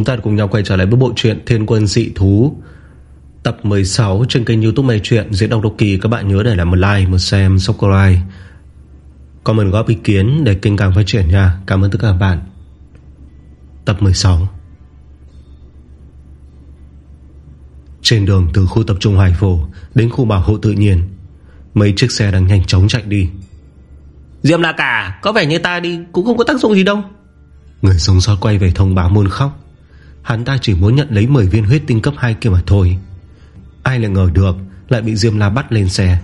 Chúng ta cùng nhau quay trở lại với bộ truyện Thiên quân dị thú Tập 16 trên kênh youtube Mày Chuyện Diễn đọc độc kỳ. Các bạn nhớ để lại một like, một xem, subscribe Comment góp ý kiến để kênh càng phát triển nha. Cảm ơn tất cả các bạn. Tập 16 Trên đường từ khu tập trung Hoài Phổ Đến khu bảo hộ tự nhiên Mấy chiếc xe đang nhanh chóng chạy đi. Diệm là cả Có vẻ như ta đi cũng không có tác dụng gì đâu. Người sống sót quay về thông báo muôn khóc Hắn ta chỉ muốn nhận lấy 10 viên huyết tinh cấp 2 kia mà thôi. Ai lại ngờ được Lại bị Diêm La bắt lên xe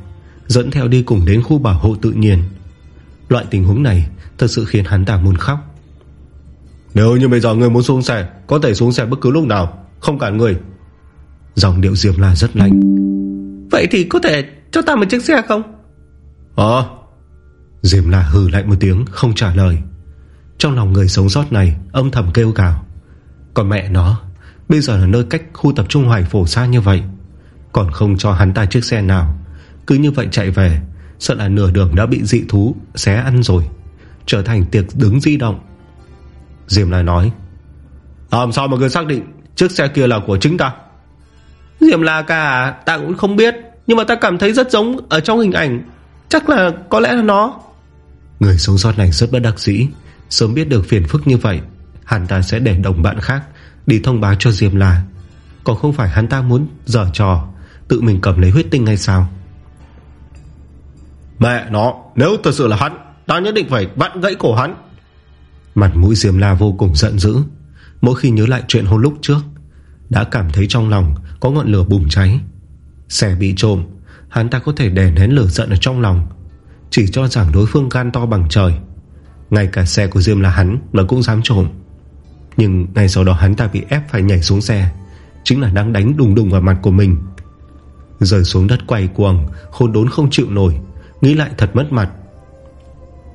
Dẫn theo đi cùng đến khu bảo hộ tự nhiên. Loại tình huống này Thật sự khiến hắn ta muốn khóc. Nếu như bây giờ người muốn xuống xe Có thể xuống xe bất cứ lúc nào Không cản người. Dòng điệu Diêm La rất lạnh. Vậy thì có thể cho ta một chiếc xe không? Ờ. Diêm La hừ lại một tiếng không trả lời. Trong lòng người sống sót này Âm thầm kêu cào còn mẹ nó, Bây giờ ở nơi cách khu tập trung hoài phổ xa như vậy. Còn không cho hắn ta chiếc xe nào, Cứ như vậy chạy về, Sợ là nửa đường đã bị dị thú Xé ăn rồi, Trở thành tiệc đứng di động. Diệm lại nói, Làm sao mà người xác định Chiếc xe kia là của chính ta? Diệm là cả ta cũng không biết, Nhưng mà ta cảm thấy rất giống ở trong hình ảnh, Chắc là có lẽ là nó. Người sống sót này rất bất đắc dĩ, Sớm biết được phiền phức như vậy. Hắn ta sẽ để đồng bạn khác Đi thông báo cho Diêm La. Còn không phải hắn ta muốn dở trò Tự mình cầm lấy huyết tinh hay sao? Mẹ nó Nếu thật sự là hắn Ta nhất định phải vặn gãy cổ hắn. Mặt mũi Diêm La vô cùng giận dữ. Mỗi khi nhớ lại chuyện hôm lúc trước Đã cảm thấy trong lòng Có ngọn lửa bùng cháy. Xe bị trộm Hắn ta có thể đè nén lửa giận ở trong lòng Chỉ cho rằng đối phương gan to bằng trời. Ngay cả xe của Diêm là hắn Mà cũng dám trộm nhưng ngay sau đó hắn ta bị ép phải nhảy xuống xe. Chính là đang đánh đùng đùng vào mặt của mình. Rơi xuống đất quay cuồng, Khôn đốn không chịu nổi, Nghĩ lại thật mất mặt.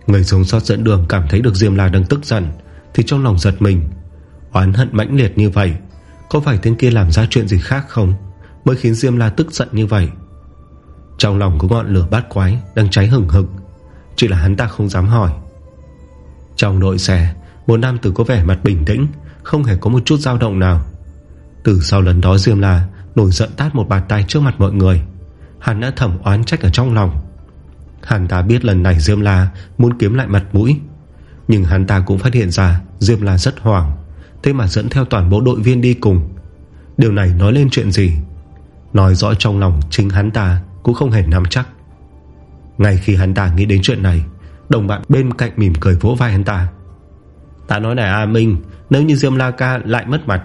Người sống sót dẫn đường cảm thấy được Diêm La đang tức giận, Thì trong lòng giật mình. Oán hận mãnh liệt như vậy, Có phải tên kia làm ra chuyện gì khác không? Mới khiến Diêm La tức giận như vậy. Trong lòng có ngọn lửa bát quái Đang cháy hừng hực, Chỉ là hắn ta không dám hỏi. Trong đội xe một nam tử có vẻ mặt bình tĩnh, Không hề có một chút dao động nào. Từ sau lần đó Diêm La Nổi giận tát một bàn tay trước mặt mọi người. Hắn đã thẩm oán trách ở trong lòng. Hắn ta biết lần này Diêm La Muốn kiếm lại mặt mũi, Nhưng hắn ta cũng phát hiện ra Diêm La rất hoảng, Thế mà dẫn theo toàn bộ đội viên đi cùng. Điều này nói lên chuyện gì? Nói rõ trong lòng chính hắn ta Cũng không hề nắm chắc. Ngay khi hắn ta nghĩ đến chuyện này, Đồng bạn bên cạnh mỉm cười vỗ vai hắn ta. Ta nói này, A Minh, Nếu như Diêm La Ca lại mất mặt,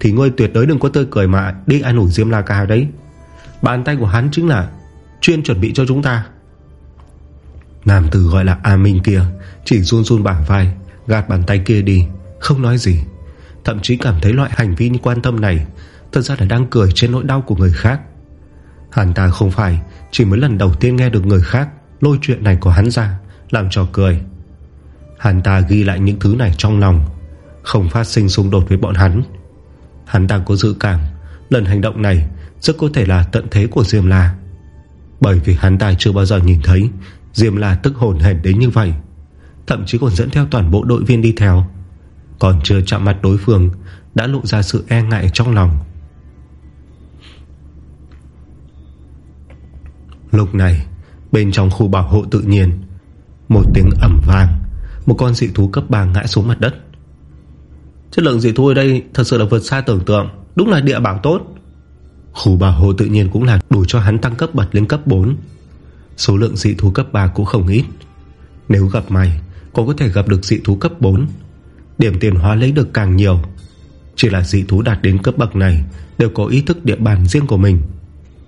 Thì ngươi tuyệt đối đừng có tươi cười mà Đi ăn ủi Diêm La Ca đấy. Bàn tay của hắn chính là Chuyên chuẩn bị cho chúng ta. Nam tử gọi là A Minh kia, Chỉ run run bảng vai, Gạt bàn tay kia đi, Không nói gì. Thậm chí cảm thấy loại hành vi như quan tâm này, Thật ra là đang cười trên nỗi đau của người khác. Hắn ta không phải Chỉ mới lần đầu tiên nghe được người khác Lôi chuyện này của hắn ra, Làm trò cười. Hắn ta ghi lại những thứ này trong lòng, Không phát sinh xung đột với bọn hắn. Hắn ta có dự cảm, Lần hành động này Rất có thể là tận thế của Diêm La. Bởi vì hắn ta chưa bao giờ nhìn thấy Diêm La tức hồn hển đến như vậy, Thậm chí còn dẫn theo toàn bộ đội viên đi theo. Còn chưa chạm mặt đối phương, Đã lộ ra sự e ngại trong lòng. Lúc này, Bên trong khu bảo hộ tự nhiên, Một tiếng ẩm vang một con dị thú cấp 3 ngã xuống mặt đất. Chất lượng dị thú ở đây Thật sự là vượt xa tưởng tượng. Đúng là địa bảo tốt. Khu bảo hộ tự nhiên cũng là đủ cho hắn tăng cấp bật lên cấp 4 Số lượng dị thú cấp 3 cũng không ít. Nếu gặp mày Còn có thể gặp được dị thú cấp 4 Điểm tiền hóa lấy được càng nhiều. Chỉ là dị thú đạt đến cấp bậc này Đều có ý thức địa bàn riêng của mình.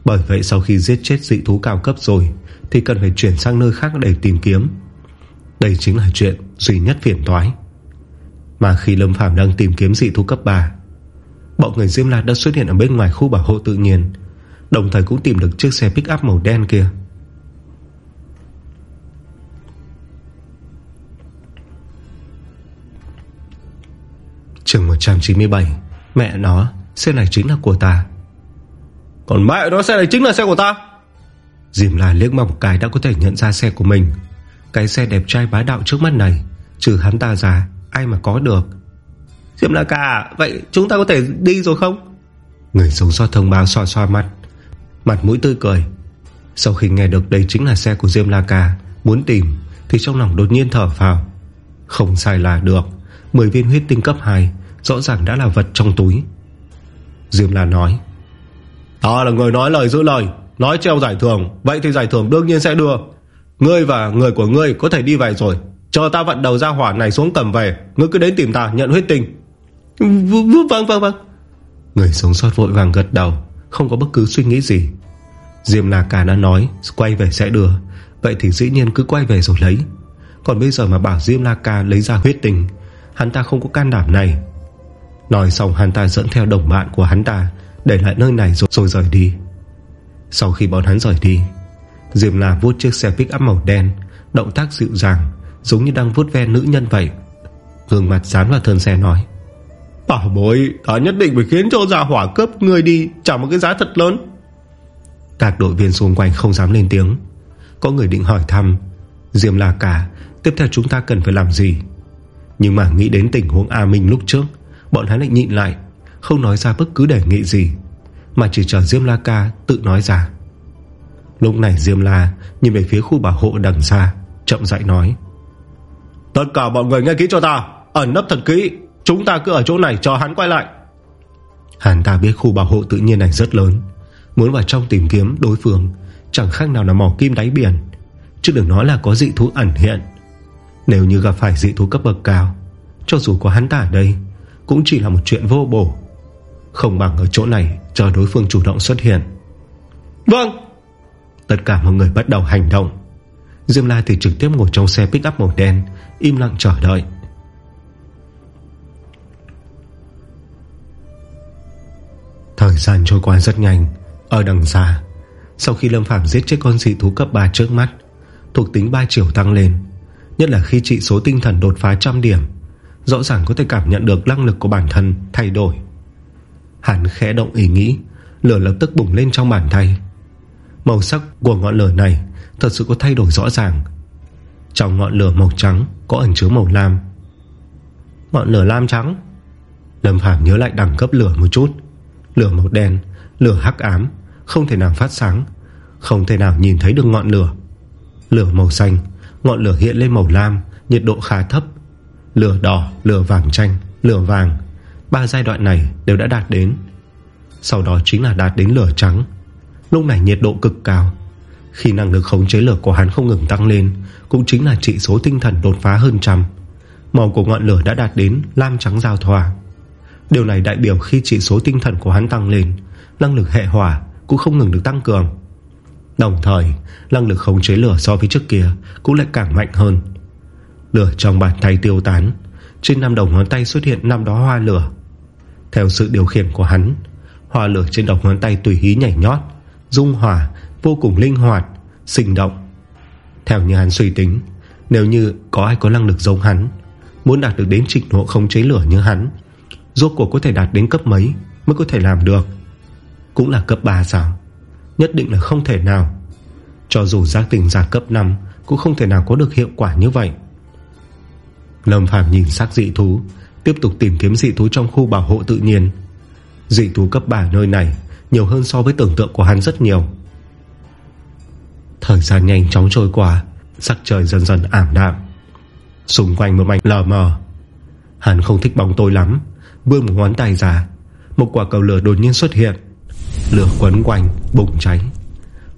Bởi vậy sau khi giết chết dị thú cao cấp rồi, Thì cần phải chuyển sang nơi khác để tìm kiếm đây chính là chuyện duy nhất phiền toái. Mà khi Lâm Phàm đang tìm kiếm dị thú cấp 3 Bọn người Diêm La đã xuất hiện ở bên ngoài khu bảo hộ tự nhiên Đồng thời cũng tìm được chiếc xe pick up màu đen kia. Trường 197 Mẹ nó Xe này chính là của ta. Còn mẹ nó xe này chính là xe của ta? Dìm là liếc một cái đã có thể nhận ra xe của mình cái xe đẹp trai bá đạo trước mắt này Trừ hắn ta ra Ai mà có được? Diệm La Ca Vậy chúng ta có thể đi rồi không? Người sống sót thông báo xoa xoa mặt Mặt mũi tươi cười. Sau khi nghe được đây chính là xe của Diêm La Ca Muốn tìm Thì trong lòng đột nhiên thở phào. Không sai là được 10 viên huyết tinh cấp 2 Rõ ràng đã là vật trong túi. Diêm La nói Ta là người nói lời giữ lời Nói treo giải thưởng Vậy thì giải thưởng đương nhiên sẽ đưa Ngươi và người của ngươi có thể đi về rồi. Cho ta vận đầu ra hỏa này xuống cầm về Ngươi cứ đến tìm ta nhận huyết tinh. Vâng vâng vâng. Người sống sót vội vàng gật đầu Không có bất cứ suy nghĩ gì. Diêm La Ca đã nói quay về sẽ đưa. Vậy thì dĩ nhiên cứ quay về rồi lấy. Còn bây giờ mà bảo Diêm La Ca lấy ra huyết tình Hắn ta không có can đảm này. Nói xong hắn ta dẫn theo đồng bạn của hắn ta Để lại nơi này rồi, rồi rời đi. Sau khi bọn hắn rời đi Diêm La vuốt chiếc xe pick up màu đen Động tác dịu dàng Giống như đang vuốt ve nữ nhân vậy. Gương mặt dán vào thân xe nói Bảo bối Ta nhất định phải khiến cho giả hỏa cướp người đi Trả một cái giá thật lớn. Các đội viên xung quanh không dám lên tiếng. Có người định hỏi thăm Diêm là cả Tiếp theo chúng ta cần phải làm gì? Nhưng mà nghĩ đến tình huống A Minh lúc trước Bọn hắn lại nhịn lại Không nói ra bất cứ đề nghị gì Mà chỉ chờ Diêm La Ca tự nói ra Lúc này Diêm La Nhìn về phía khu bảo hộ đằng xa, Chậm dại nói, Tất cả mọi người nghe kỹ cho ta, Ẩn nấp thật kỹ, Chúng ta cứ ở chỗ này cho hắn quay lại. Hắn ta biết khu bảo hộ tự nhiên này rất lớn, Muốn vào trong tìm kiếm đối phương, Chẳng khác nào là mỏ kim đáy biển, Chứ đừng nói là có dị thú ẩn hiện. Nếu như gặp phải dị thú cấp bậc cao, Cho dù có hắn ta ở đây, Cũng chỉ là một chuyện vô bổ. Không bằng ở chỗ này Chờ đối phương chủ động xuất hiện. Vâng Tất cả mọi người bắt đầu hành động. Diêm La thì trực tiếp ngồi trong xe pick up màu đen, Im lặng chờ đợi. Thời gian trôi qua rất nhanh. Ở đằng xa, Sau khi Lâm Phàm giết chết con dị thú cấp 3 trước mắt, Thuộc tính 3 chiều tăng lên. Nhất là khi trị số tinh thần đột phá trăm điểm, Rõ ràng có thể cảm nhận được năng lực của bản thân thay đổi. Hắn khẽ động ý nghĩ, Lửa lập tức bùng lên trong bàn tay. Màu sắc của ngọn lửa này Thật sự có thay đổi rõ ràng. Trong ngọn lửa màu trắng Có ẩn chứa màu lam. Ngọn lửa lam trắng. Lâm Phàm nhớ lại đẳng cấp lửa một chút. Lửa màu đen Lửa hắc ám Không thể nào phát sáng Không thể nào nhìn thấy được ngọn lửa. Lửa màu xanh Ngọn lửa hiện lên màu lam Nhiệt độ khá thấp. Lửa đỏ, lửa vàng chanh, lửa vàng. Ba giai đoạn này đều đã đạt đến. Sau đó chính là đạt đến lửa trắng. Lúc này nhiệt độ cực cao. Khi năng lực khống chế lửa của hắn không ngừng tăng lên, Cũng chính là trị số tinh thần đột phá hơn trăm. Màu của ngọn lửa đã đạt đến Lam trắng giao thoa. Điều này đại biểu khi chỉ số tinh thần của hắn tăng lên, Năng lực hệ hỏa Cũng không ngừng được tăng cường. Đồng thời, năng lực khống chế lửa so với trước kia Cũng lại càng mạnh hơn. Lửa trong bàn tay tiêu tán, Trên năm đầu ngón tay xuất hiện năm đó hoa lửa. Theo sự điều khiển của hắn, Hoa lửa trên đầu ngón tay tùy hí nhảy nhót. Dung hỏa Vô cùng linh hoạt, Sinh động. Theo như hắn suy tính, Nếu như có ai có năng lực giống hắn, Muốn đạt được đến trình độ khống chế lửa như hắn, Rốt cuộc có thể đạt đến cấp mấy Mới có thể làm được? Cũng là cấp 3 sao? Nhất định là không thể nào. Cho dù giác tình giả cấp 5 Cũng không thể nào có được hiệu quả như vậy. Lâm Phàm nhìn xác dị thú, Tiếp tục tìm kiếm dị thú trong khu bảo hộ tự nhiên. Dị thú cấp 3 nơi này nhiều hơn so với tưởng tượng của hắn rất nhiều. Thời gian nhanh chóng trôi qua, Sắc trời dần dần ảm đạm. Xung quanh một mảnh lờ mờ. Hắn không thích bóng tối lắm Vươn một ngón tay ra, Một quả cầu lửa đột nhiên xuất hiện. Lửa quấn quanh, bùng cháy.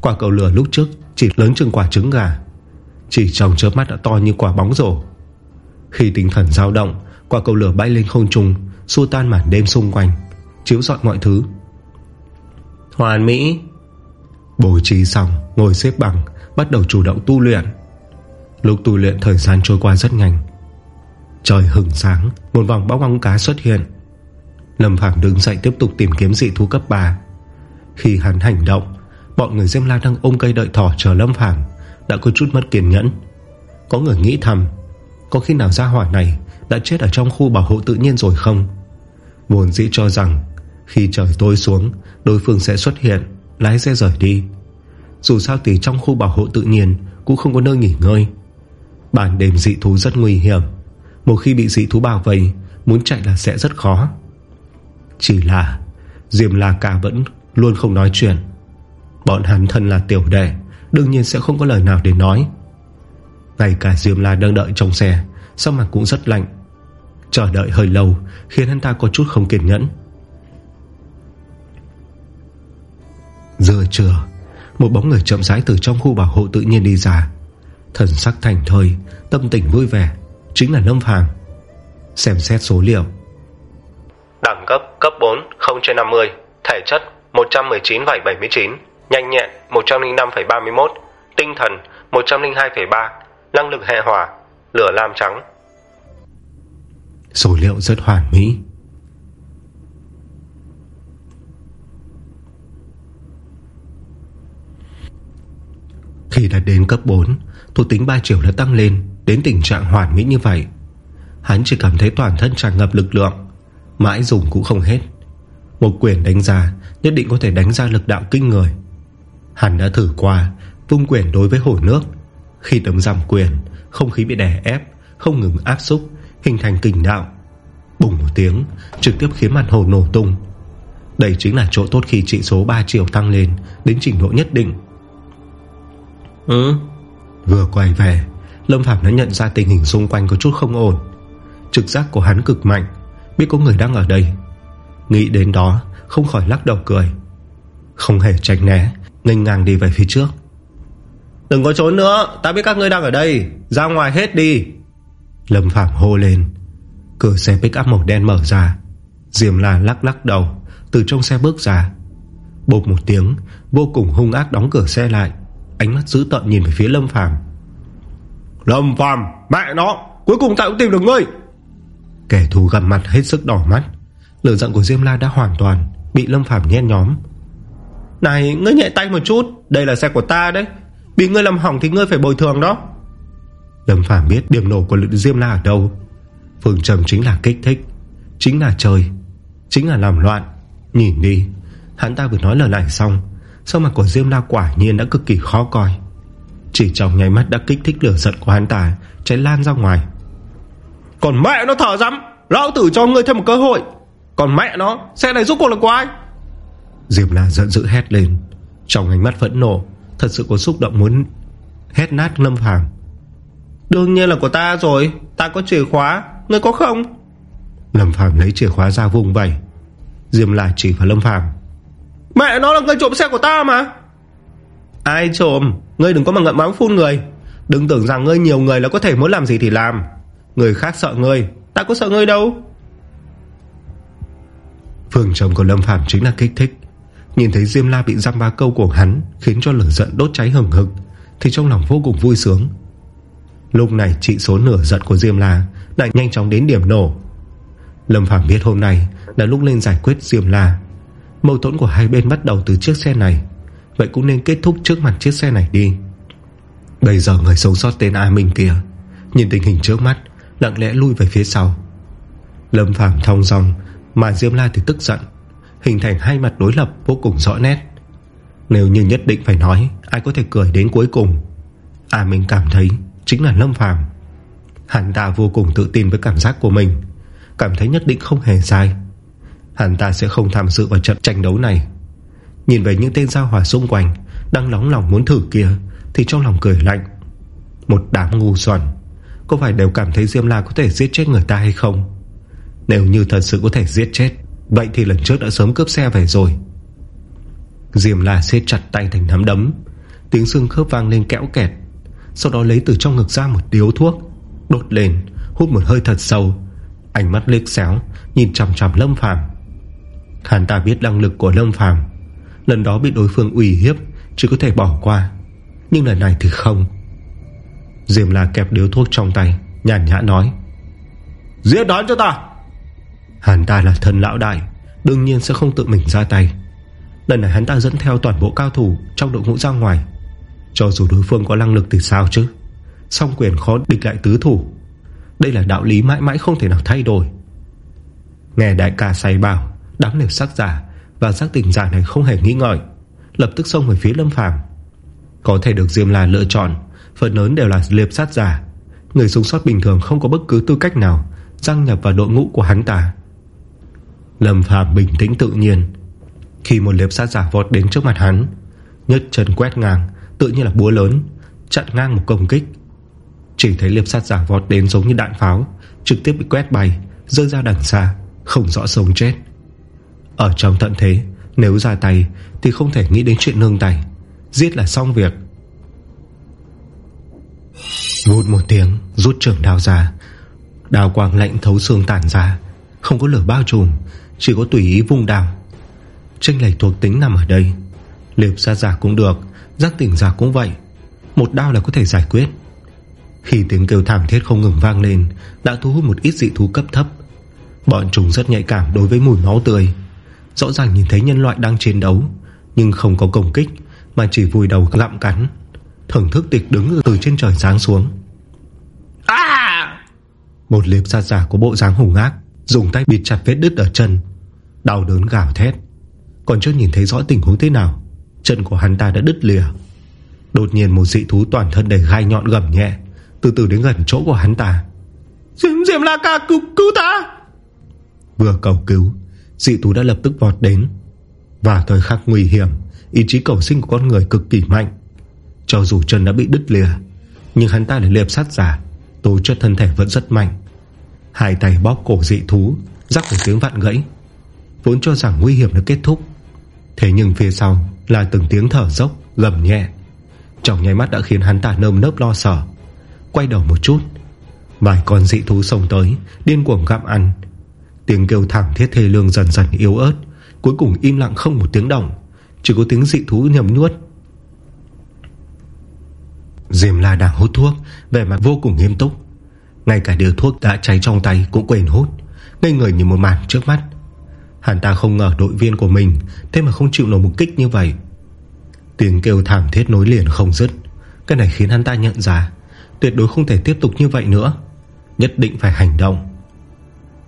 Quả cầu lửa lúc trước chỉ lớn chừng quả trứng gà, Chỉ trong chớp mắt đã to như quả bóng rổ. Khi tinh thần dao động, Quả cầu lửa bay lên không trung, Xua tan màn đêm xung quanh, Chiếu dọn mọi thứ. Hoàn mỹ. Bố trí xong, Ngồi xếp bằng, Bắt đầu chủ động tu luyện. Lúc tu luyện, thời gian trôi qua rất nhanh. Trời hửng sáng, Một vòng bóng bóng cá xuất hiện. Lâm Phạm đứng dậy tiếp tục tìm kiếm dị thú cấp 3 Khi hắn hành động, Bọn người Diêm La đang ôm cây đợi thỏ chờ Lâm Phạm Đã có chút mất kiên nhẫn. Có người nghĩ thầm, Có khi nào ra hỏa này Đã chết ở trong khu bảo hộ tự nhiên rồi không? Buồn dĩ cho rằng khi trời tối xuống, Đối phương sẽ xuất hiện, Lái xe rời đi. Dù sao thì trong khu bảo hộ tự nhiên Cũng không có nơi nghỉ ngơi. Bản đêm dị thú rất nguy hiểm. Một khi bị dị thú bao vây, Muốn chạy là sẽ rất khó. Chỉ là Diêm La Ca vẫn luôn không nói chuyện. Bọn hắn thân là tiểu đệ, Đương nhiên sẽ không có lời nào để nói. Ngay cả Diêm La đang đợi trong xe Sao mặt cũng rất lạnh. Chờ đợi hơi lâu, Khiến hắn ta có chút không kiên nhẫn. Giờ trưa Một bóng người chậm rãi từ trong khu bảo hộ tự nhiên đi ra. Thần sắc thành thơi Tâm tình vui vẻ Chính là Lâm Phàm. Xem xét số liệu. Đẳng cấp cấp 4 0 trên 50 Thể chất 119,79 Nhanh nhẹn 105,31 Tinh thần 102,3 Năng lực hệ hỏa Lửa lam trắng. Số liệu rất hoàn mỹ Khi đã đến cấp 4 Thuộc tính 3 triệu đã tăng lên, Đến tình trạng hoàn mỹ như vậy. Hắn chỉ cảm thấy toàn thân tràn ngập lực lượng, Mãi dùng cũng không hết. Một quyền đánh ra, Nhất định có thể đánh ra lực đạo kinh người. Hắn đã thử qua, Vung quyền đối với hồ nước. Khi tấm giảm quyền, Không khí bị đè ép, Không ngừng áp xúc, Hình thành kình đạo. Bùng một tiếng, Trực tiếp khiến mặt hồ nổ tung. Đây chính là chỗ tốt khi trị số 3 triệu tăng lên, Đến trình độ nhất định. Ừ. Vừa quay về Lâm Phạm đã nhận ra tình hình xung quanh có chút không ổn. Trực giác của hắn cực mạnh Biết có người đang ở đây. Nghĩ đến đó không khỏi lắc đầu cười. Không hề tránh né Ngênh ngang đi về phía trước. Đừng có trốn nữa Ta biết các ngươi đang ở đây. Ra ngoài hết đi. Lâm Phạm hô lên. Cửa xe pick up màu đen mở ra. Diệm La lắc lắc đầu Từ trong xe bước ra. Bột một tiếng Vô cùng hung ác đóng cửa xe lại Ánh mắt dữ tợn nhìn về phía Lâm Phàm. Lâm Phàm Mẹ nó Cuối cùng ta cũng tìm được ngươi. Kẻ thù gặp mặt hết sức đỏ mắt. Lửa giận của Diêm La đã hoàn toàn Bị Lâm Phàm nhen nhóm. Này ngươi nhẹ tay một chút Đây là xe của ta đấy. Bị ngươi làm hỏng thì ngươi phải bồi thường đó. Lâm Phàm biết điểm nổ của Diêm La ở đâu. Phương trầm chính là kích thích Chính là chơi, Chính là làm loạn. Nhìn đi Hắn ta vừa nói lời này xong sau mặt của Diêm La quả nhiên đã cực kỳ khó coi? Chỉ trong nháy mắt đã kích thích lửa giận của hắn ta, Cháy lan ra ngoài. Còn mẹ nó thở rắm Lão tử cho ngươi thêm một cơ hội. Còn mẹ nó Xe này giúp cuộc là của ai? Diêm La giận dữ hét lên. Trong ánh mắt phẫn nộ, Thật sự có xúc động muốn hét nát Lâm Phàm. Đương nhiên là của ta rồi, Ta có chìa khóa, Ngươi có không? Lâm Phàm lấy chìa khóa ra vùng vầy Diêm La chỉ vào Lâm Phàm. Mẹ nó là người trộm xe của ta mà. Ai trộm? Ngươi đừng có mà ngậm máu phun người. Đừng tưởng rằng ngươi nhiều người là có thể muốn làm gì thì làm. Người khác sợ ngươi. Ta có sợ ngươi đâu. Phương chồng của Lâm Phàm chính là kích thích. Nhìn thấy Diêm La bị giam ba câu của hắn, Khiến cho lửa giận đốt cháy hừng hực, Thì trong lòng vô cùng vui sướng. Lúc này trị số nửa giận của Diêm La Đã nhanh chóng đến điểm nổ. Lâm Phàm biết hôm nay Là lúc lên giải quyết Diêm La. Mâu thuẫn của hai bên bắt đầu từ chiếc xe này. Vậy cũng nên kết thúc trước mặt chiếc xe này đi. Bây giờ người sống sót tên A Minh kia, Nhìn tình hình trước mắt, Lặng lẽ lui về phía sau. Lâm Phàm thong dong Mà Diêm La thì tức giận, Hình thành hai mặt đối lập vô cùng rõ nét. Nếu như nhất định phải nói, Ai có thể cười đến cuối cùng? A Minh cảm thấy chính là Lâm Phàm. Hắn ta vô cùng tự tin với cảm giác của mình, Cảm thấy nhất định không hề sai. Hắn ta sẽ không tham dự vào trận tranh đấu này. Nhìn về những tên giao hỏa xung quanh, Đang nóng lòng muốn thử kia, Thì trong lòng cười lạnh. Một đám ngu xuẩn, Có phải đều cảm thấy Diêm La có thể giết chết người ta hay không? Nếu như thật sự có thể giết chết, Vậy thì lần trước đã sớm cướp xe về rồi. Diêm La xếp chặt tay thành nắm đấm, Tiếng xương khớp vang lên kẽo kẹt, Sau đó lấy từ trong ngực ra một điếu thuốc, Đốt lên, Hút một hơi thật sâu. Ánh mắt liếc xéo, Nhìn chằm chằm Lâm Phàm. Hắn ta biết năng lực của Lâm Phàm. Lần đó bị đối phương ủy hiếp, Chỉ có thể bỏ qua. Nhưng lần này thì không. Diệm là kẹp điếu thuốc trong tay, Nhàn nhã nói. Giết đón cho ta! Hắn ta là thần lão đại, Đương nhiên sẽ không tự mình ra tay. Lần này hắn ta dẫn theo toàn bộ cao thủ Trong đội ngũ ra ngoài. Cho dù đối phương có năng lực thì sao chứ? Song quyền khó địch lại tứ thủ. Đây là đạo lý mãi mãi không thể nào thay đổi. Nghe đại ca say bảo Đám liều sắc giả Và giác tình giả này không hề nghĩ ngợi Lập tức xông về phía Lâm Phàm. Có thể được Diêm La lựa chọn, Phần lớn đều là liệp sát giả. Người sống sót bình thường không có bất cứ tư cách nào đăng nhập vào đội ngũ của hắn ta. Lâm Phàm bình tĩnh tự nhiên. Khi một liệp sát giả vọt đến trước mặt hắn Nhất chân quét ngang, Tự như là búa lớn, Chặn ngang một công kích. Chỉ thấy liệp sát giả vọt đến giống như đạn pháo, Trực tiếp bị quét bay, Rơi ra đằng xa, Không rõ sống chết. Ở trong tận thế, Nếu ra tay Thì không thể nghĩ đến chuyện nương tay. Giết là xong việc. Vụt một tiếng, Rút trưởng đao ra. Đào quang lạnh thấu xương tản ra, Không có lửa bao trùm, Chỉ có tùy ý vung đào Tranh lệch thuộc tính nằm ở đây. Liệp ra giả cũng được, Giác tỉnh giả cũng vậy. Một đao là có thể giải quyết. Khi tiếng kêu thảm thiết không ngừng vang lên, Đã thu hút một ít dị thú cấp thấp. Bọn chúng rất nhạy cảm đối với mùi máu tươi. Rõ ràng nhìn thấy nhân loại đang chiến đấu Nhưng không có công kích Mà chỉ vùi đầu lạm cắn. Thưởng thức tịch đứng từ trên trời giáng xuống. À! Một liệp sát giả của bộ dáng hùng ác Dùng tay bịt chặt vết đứt ở chân Đau đớn gào thét. Còn chưa nhìn thấy rõ tình huống thế nào Chân của hắn ta đã đứt lìa. Đột nhiên một dị thú toàn thân đầy gai nhọn gầm nhẹ Từ từ đến gần chỗ của hắn ta. Diệm Diệm La Ca cứu, cứu ta! Vừa cầu cứu Dị thú đã lập tức vọt đến. Và thời khắc nguy hiểm, Ý chí cầu sinh của con người cực kỳ mạnh. Cho dù chân đã bị đứt lìa, Nhưng hắn ta là liệp sát giả, Tố chất thân thể vẫn rất mạnh. Hai tay bóp cổ dị thú, Rắc một tiếng vạn gãy, Vốn cho rằng nguy hiểm đã kết thúc. Thế nhưng phía sau là từng tiếng thở dốc, Gầm nhẹ. Trong nháy mắt đã khiến hắn ta nơm nớp lo sợ. Quay đầu một chút, Vài con dị thú xông tới, Điên cuồng gặm ăn. Tiếng kêu thảm thiết thê lương dần dần yếu ớt. Cuối cùng im lặng không một tiếng động. Chỉ có tiếng dị thú nhầm nuốt Diệm La đang hút thuốc Về mặt vô cùng nghiêm túc. Ngay cả điều thuốc đã cháy trong tay cũng quên hút, Ngây người như một màn trước mắt. Hắn ta không ngờ đội viên của mình Thế mà không chịu nổi một kích như vậy. Tiếng kêu thảm thiết nối liền không dứt. Cái này khiến hắn ta nhận ra, Tuyệt đối không thể tiếp tục như vậy nữa. Nhất định phải hành động.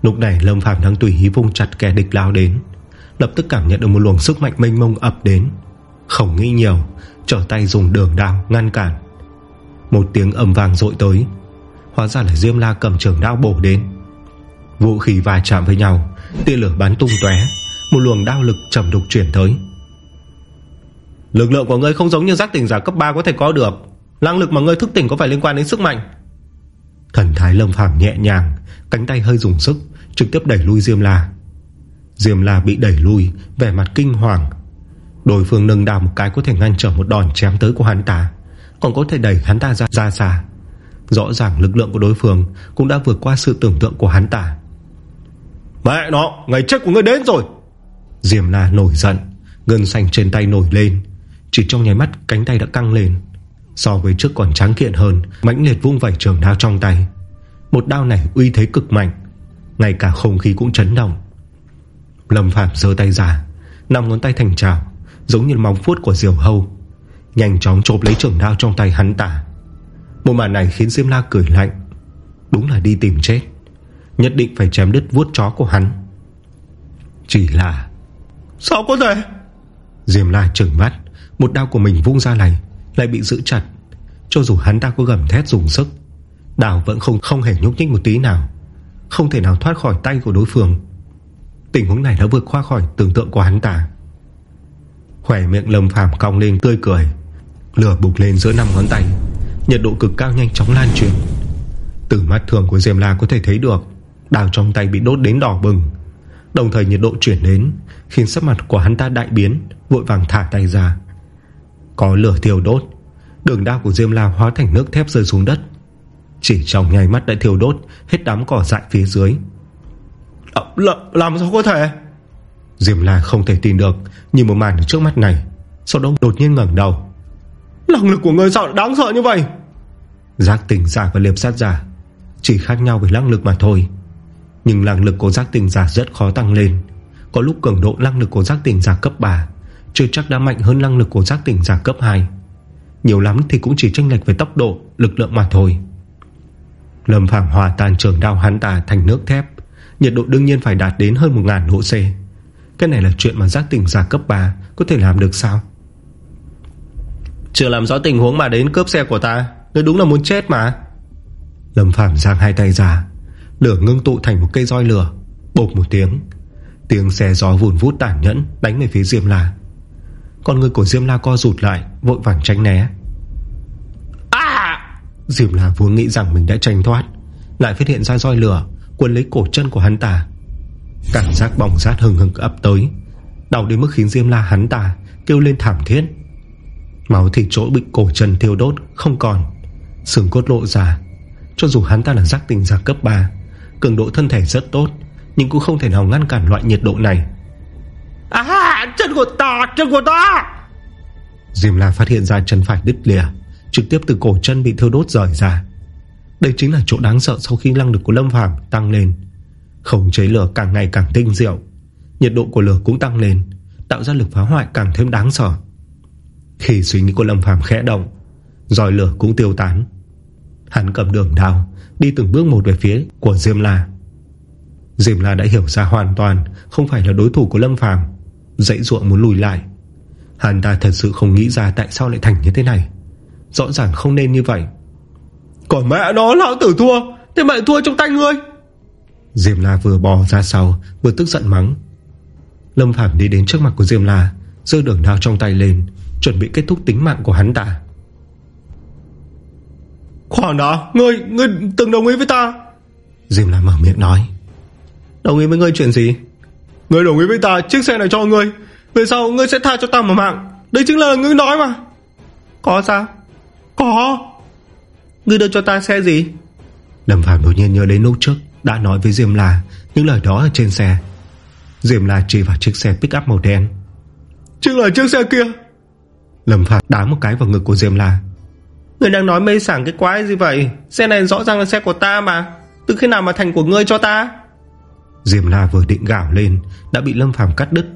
Lúc này Lâm Phàm đang tùy ý vung chặt kẻ địch lao đến, Lập tức cảm nhận được một luồng sức mạnh mênh mông ập đến. Không nghĩ nhiều, Trở tay dùng đường đao ngăn cản. Một tiếng ầm vàng dội tới, Hóa ra là Diêm La cầm trường đao bổ đến. Vũ khí va chạm với nhau, Tia lửa bắn tung tóe, Một luồng đao lực trầm đục chuyển tới. Lực lượng của ngươi không giống như giác tỉnh giả cấp 3 có thể có được. Năng lực mà ngươi thức tỉnh có phải liên quan đến sức mạnh? Thần thái lâm phàm nhẹ nhàng, Cánh tay hơi dùng sức Trực tiếp đẩy lui Diêm La. Diêm La bị đẩy lui Vẻ mặt kinh hoàng. Đối phương nâng đào một cái có thể ngăn trở một đòn chém tới của hắn ta Còn có thể đẩy hắn ta ra, ra xa. Rõ ràng lực lượng của đối phương Cũng đã vượt qua sự tưởng tượng của hắn ta. Mẹ nó Ngày chết của ngươi đến rồi! Diêm La nổi giận Ngân xanh trên tay nổi lên. Chỉ trong nháy mắt cánh tay đã căng lên. So với trước còn trắng kiện hơn mãnh liệt vung vẩy trường đao trong tay. Một đao này uy thế cực mạnh Ngay cả không khí cũng chấn động. Lâm Phạm giơ tay ra Năm ngón tay thành trào Giống như móng vuốt của diều hâu Nhanh chóng chộp lấy trường đao trong tay hắn ta. Một màn này khiến Diêm La cười lạnh. Đúng là đi tìm chết Nhất định phải chém đứt vuốt chó của hắn. Chỉ là Sao có thể? Diêm La trừng mắt Một đao của mình vung ra này Lại bị giữ chặt. Cho dù hắn ta có gầm thét dùng sức Đào vẫn không không hề nhúc nhích một tí nào không thể nào thoát khỏi tay của đối phương. Tình huống này đã vượt qua khỏi tưởng tượng của hắn ta. Khỏe miệng lầm phàm cong lên tươi cười. Lửa bục lên giữa năm ngón tay. Nhiệt độ cực cao nhanh chóng lan truyền. Từ mắt thường của Diêm La có thể thấy được, Đào trong tay bị đốt đến đỏ bừng. Đồng thời nhiệt độ chuyển đến, Khiến sắc mặt của hắn ta đại biến, Vội vàng thả tay ra. Có lửa thiêu đốt, Đường đao của Diêm La hóa thành nước thép rơi xuống đất. Chỉ trong nháy mắt đã thiêu đốt Hết đám cỏ dại phía dưới. À, Làm sao có thể? Diêm La không thể tin được Nhìn một màn trước mắt này Sau đó đột nhiên ngẩn đầu. Lòng lực của người sao đáng sợ như vậy? Giác tỉnh giả và liệp sát giả Chỉ khác nhau về năng lực mà thôi. Nhưng năng lực của giác tỉnh giả rất khó tăng lên. Có lúc cường độ năng lực của giác tỉnh giả cấp 3 Chưa chắc đã mạnh hơn năng lực của giác tỉnh giả cấp 2 Nhiều lắm thì cũng chỉ tranh lệch về tốc độ Lực lượng mà thôi Lâm Phàm hòa tan trường đao hắn ta thành nước thép. Nhiệt độ đương nhiên phải đạt đến hơn 1.000 độ C. Cái này là chuyện mà giác tỉnh giả cấp 3 Có thể làm được sao? Chưa làm rõ tình huống mà đến cướp xe của ta Ngươi đúng là muốn chết mà. Lâm Phàm giang hai tay ra Lửa ngưng tụ thành một cây roi lửa Bột một tiếng. Tiếng xe gió vùn vút tàn nhẫn Đánh về phía Diêm La. Con người của Diêm La co rụt lại Vội vàng tránh né Diêm La vốn nghĩ rằng mình đã tranh thoát Lại phát hiện ra roi lửa Quân lấy cổ chân của hắn ta. Cảm giác bỏng rát hừng hừng ập tới Đau đến mức khiến Diêm La hắn ta Kêu lên thảm thiết. Máu thịt chỗ bị cổ chân thiêu đốt Không còn Sừng cốt lộ ra. Cho dù hắn ta là giác tình giả cấp 3 Cường độ thân thể rất tốt Nhưng cũng không thể nào ngăn cản loại nhiệt độ này. À chân của ta Chân của ta! Diêm La phát hiện ra chân phải đứt lìa Trực tiếp từ cổ chân bị thiêu đốt rời ra. Đây chính là chỗ đáng sợ Sau khi năng lực của Lâm Phàm tăng lên. Khống chế lửa càng ngày càng tinh diệu, Nhiệt độ của lửa cũng tăng lên, Tạo ra lực phá hoại càng thêm đáng sợ. Khi suy nghĩ của Lâm Phàm khẽ động Rồi lửa cũng tiêu tán. Hắn cầm đường đào Đi từng bước một về phía của Diêm La. Diêm La đã hiểu ra hoàn toàn Không phải là đối thủ của Lâm Phàm, Dãy ruộng muốn lùi lại. Hắn ta thật sự không nghĩ ra tại sao lại thành như thế này. Rõ ràng không nên như vậy. Còn mẹ nó lão tử thua. Thế mẹ thua trong tay ngươi. Diêm La vừa bò ra sau Vừa tức giận mắng. Lâm Phạm đi đến trước mặt của Diêm La giơ đường đao trong tay lên Chuẩn bị kết thúc tính mạng của hắn ta. Khoan đó, Ngươi, ngươi từng đồng ý với ta? Diêm La mở miệng nói. Đồng ý với ngươi chuyện gì? Ngươi đồng ý với ta chiếc xe này cho ngươi. Về sau ngươi sẽ tha cho ta một mạng. Đây chính là ngươi nói mà. Có sao? Có. Ngươi đưa cho ta xe gì? Lâm Phàm đột nhiên nhớ đến lúc trước Đã nói với Diêm La Những lời đó ở trên xe. Diêm La chỉ vào chiếc xe pick up màu đen. Chính là chiếc xe kia. Lâm Phàm đá một cái vào ngực của Diêm La. Người đang nói mê sảng cái quái gì vậy? Xe này rõ ràng là xe của ta mà. Từ khi nào mà thành của ngươi cho ta? Diêm La vừa định gào lên Đã bị Lâm Phàm cắt đứt.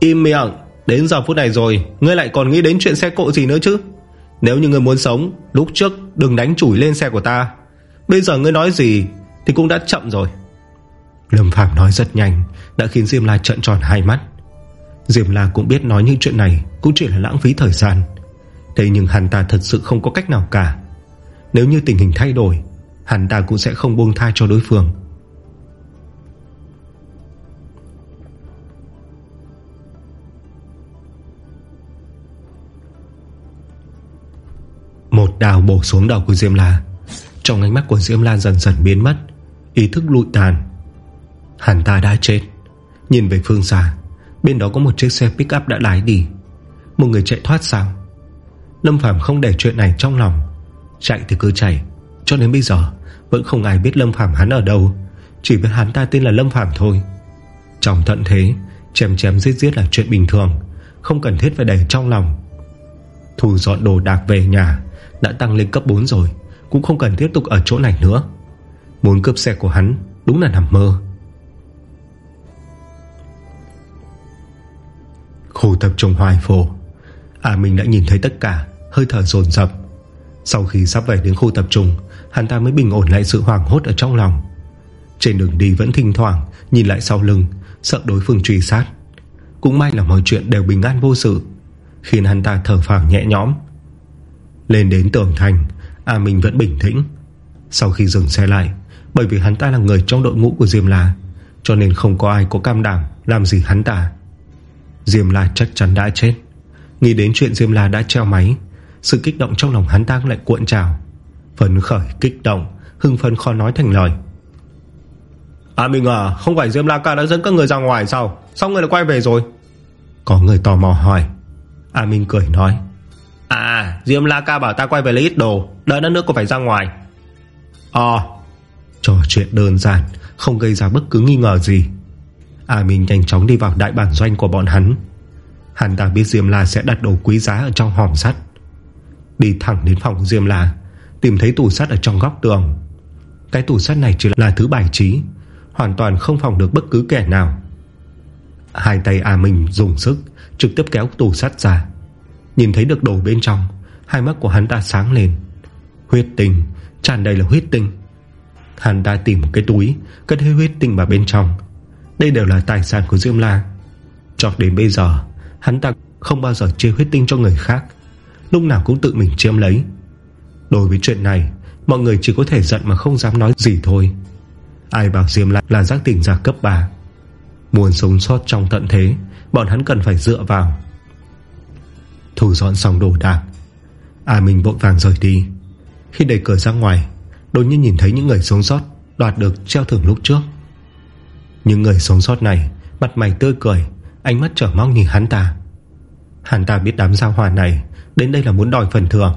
Im miệng. Đến giờ phút này rồi Ngươi lại còn nghĩ đến chuyện xe cộ gì nữa chứ nếu như ngươi muốn sống, Lúc trước đừng đánh chủi lên xe của ta. Bây giờ ngươi nói gì Thì cũng đã chậm rồi. Lâm Phàm nói rất nhanh, Đã khiến Diêm La trợn tròn hai mắt. Diêm La cũng biết nói những chuyện này Cũng chỉ là lãng phí thời gian. Thế nhưng hắn ta thật sự không có cách nào cả. Nếu như tình hình thay đổi, Hắn ta cũng sẽ không buông tha cho đối phương. Một đào bổ xuống đầu của Diêm La. Trong ánh mắt của Diêm La dần dần biến mất, Ý thức lụi tàn. Hắn ta đã chết. Nhìn về phương xa, Bên đó có một chiếc xe pick up đã lái đi. Một người chạy thoát sao Lâm Phàm không để chuyện này trong lòng. Chạy thì cứ chạy, Cho đến bây giờ, Vẫn không ai biết Lâm Phàm hắn ở đâu. Chỉ biết hắn ta tên là Lâm Phàm thôi. Trong thận thế, Chém chém giết giết là chuyện bình thường, Không cần thiết phải để trong lòng. Thu dọn đồ đạc về nhà đã tăng lên cấp 4 rồi, Cũng không cần tiếp tục ở chỗ này nữa. Muốn cướp xe của hắn Đúng là nằm mơ. Khu tập trung hoài phổ À mình đã nhìn thấy tất cả, Hơi thở dồn dập. Sau khi sắp về đến khu tập trung, Hắn ta mới bình ổn lại sự hoảng hốt ở trong lòng. Trên đường đi vẫn thỉnh thoảng Nhìn lại sau lưng, Sợ đối phương truy sát. Cũng may là mọi chuyện đều bình an vô sự, Khiến hắn ta thở phào nhẹ nhõm. Lên đến tường thành À mình vẫn bình tĩnh. Sau khi dừng xe lại Bởi vì hắn ta là người trong đội ngũ của Diêm La Cho nên không có ai có cam đảm Làm gì hắn ta. Diêm La chắc chắn đã chết. Nghĩ đến chuyện Diêm La đã treo máy Sự kích động trong lòng hắn ta lại cuộn trào. Phấn khởi kích động Hưng phấn khó nói thành lời. À mình à Không phải Diêm La ca đã dẫn các người ra ngoài sao? Sao người lại quay về rồi? Có người tò mò hỏi. A Minh cười nói À Diêm La Ca bảo ta quay về lấy ít đồ Đợi đất nước cô phải ra ngoài. Ờ. À, Trò chuyện đơn giản Không gây ra bất cứ nghi ngờ gì. A Minh nhanh chóng đi vào đại bản doanh của bọn hắn. Hắn ta biết Diêm La sẽ đặt đồ quý giá Ở trong hòm sắt. Đi thẳng đến phòng Diêm La Tìm thấy tủ sắt ở trong góc tường. Cái tủ sắt này chỉ là thứ bài trí Hoàn toàn không phòng được bất cứ kẻ nào. Hai tay A Minh dùng sức Trực tiếp kéo tủ sắt ra. Nhìn thấy được đồ bên trong Hai mắt của hắn ta sáng lên. Huyết tinh, tràn đầy là huyết tinh. Hắn ta tìm một cái túi Cất hơi huyết tinh vào bên trong. Đây đều là tài sản của Diêm La. Cho đến bây giờ Hắn ta không bao giờ chia huyết tinh cho người khác. Lúc nào cũng tự mình chiếm lấy. Đối với chuyện này Mọi người chỉ có thể giận mà không dám nói gì thôi. Ai bảo Diêm La là giác tỉnh giả cấp 3 Muốn sống sót trong tận thế Bọn hắn cần phải dựa vào. Thu dọn xong đồ đạc. A Minh vội vàng rời đi. Khi đẩy cửa ra ngoài, Đột nhiên nhìn thấy những người sống sót Đoạt được treo thưởng lúc trước. Những người sống sót này Mặt mày tươi cười, Ánh mắt trở mong nhìn hắn ta. Hắn ta biết đám giao hòa này Đến đây là muốn đòi phần thưởng.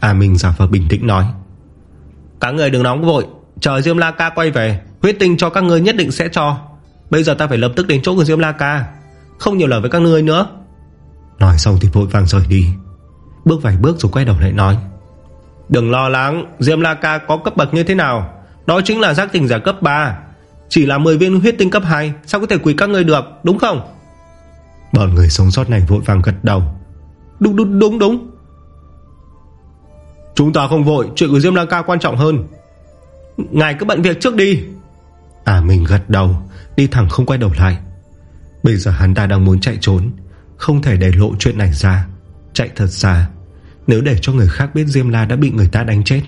A Minh giả vờ bình tĩnh nói, Các người đừng nóng vội, Chờ Diêm La Ca quay về, Huyết tinh cho các người nhất định sẽ cho. Bây giờ ta phải lập tức đến chỗ của Diêm La Ca. Không nhiều lời với các người nữa. Nói xong thì vội vàng rời đi. Bước vài bước rồi quay đầu lại nói Đừng lo lắng Diêm La Ca có cấp bậc như thế nào Đó chính là giác tình giả cấp 3 Chỉ là 10 viên huyết tinh cấp 2 Sao có thể quỳ các người được đúng không? Bọn người sống sót này vội vàng gật đầu. Đúng đúng đúng đúng. Chúng ta không vội Chuyện của Diêm La Ca quan trọng hơn. Ngài cứ bận việc trước đi. À mình gật đầu Đi thẳng không quay đầu lại. Bây giờ hắn ta đang muốn chạy trốn không thể để lộ chuyện này ra. Chạy thật xa. Nếu để cho người khác biết Diêm La đã bị người ta đánh chết,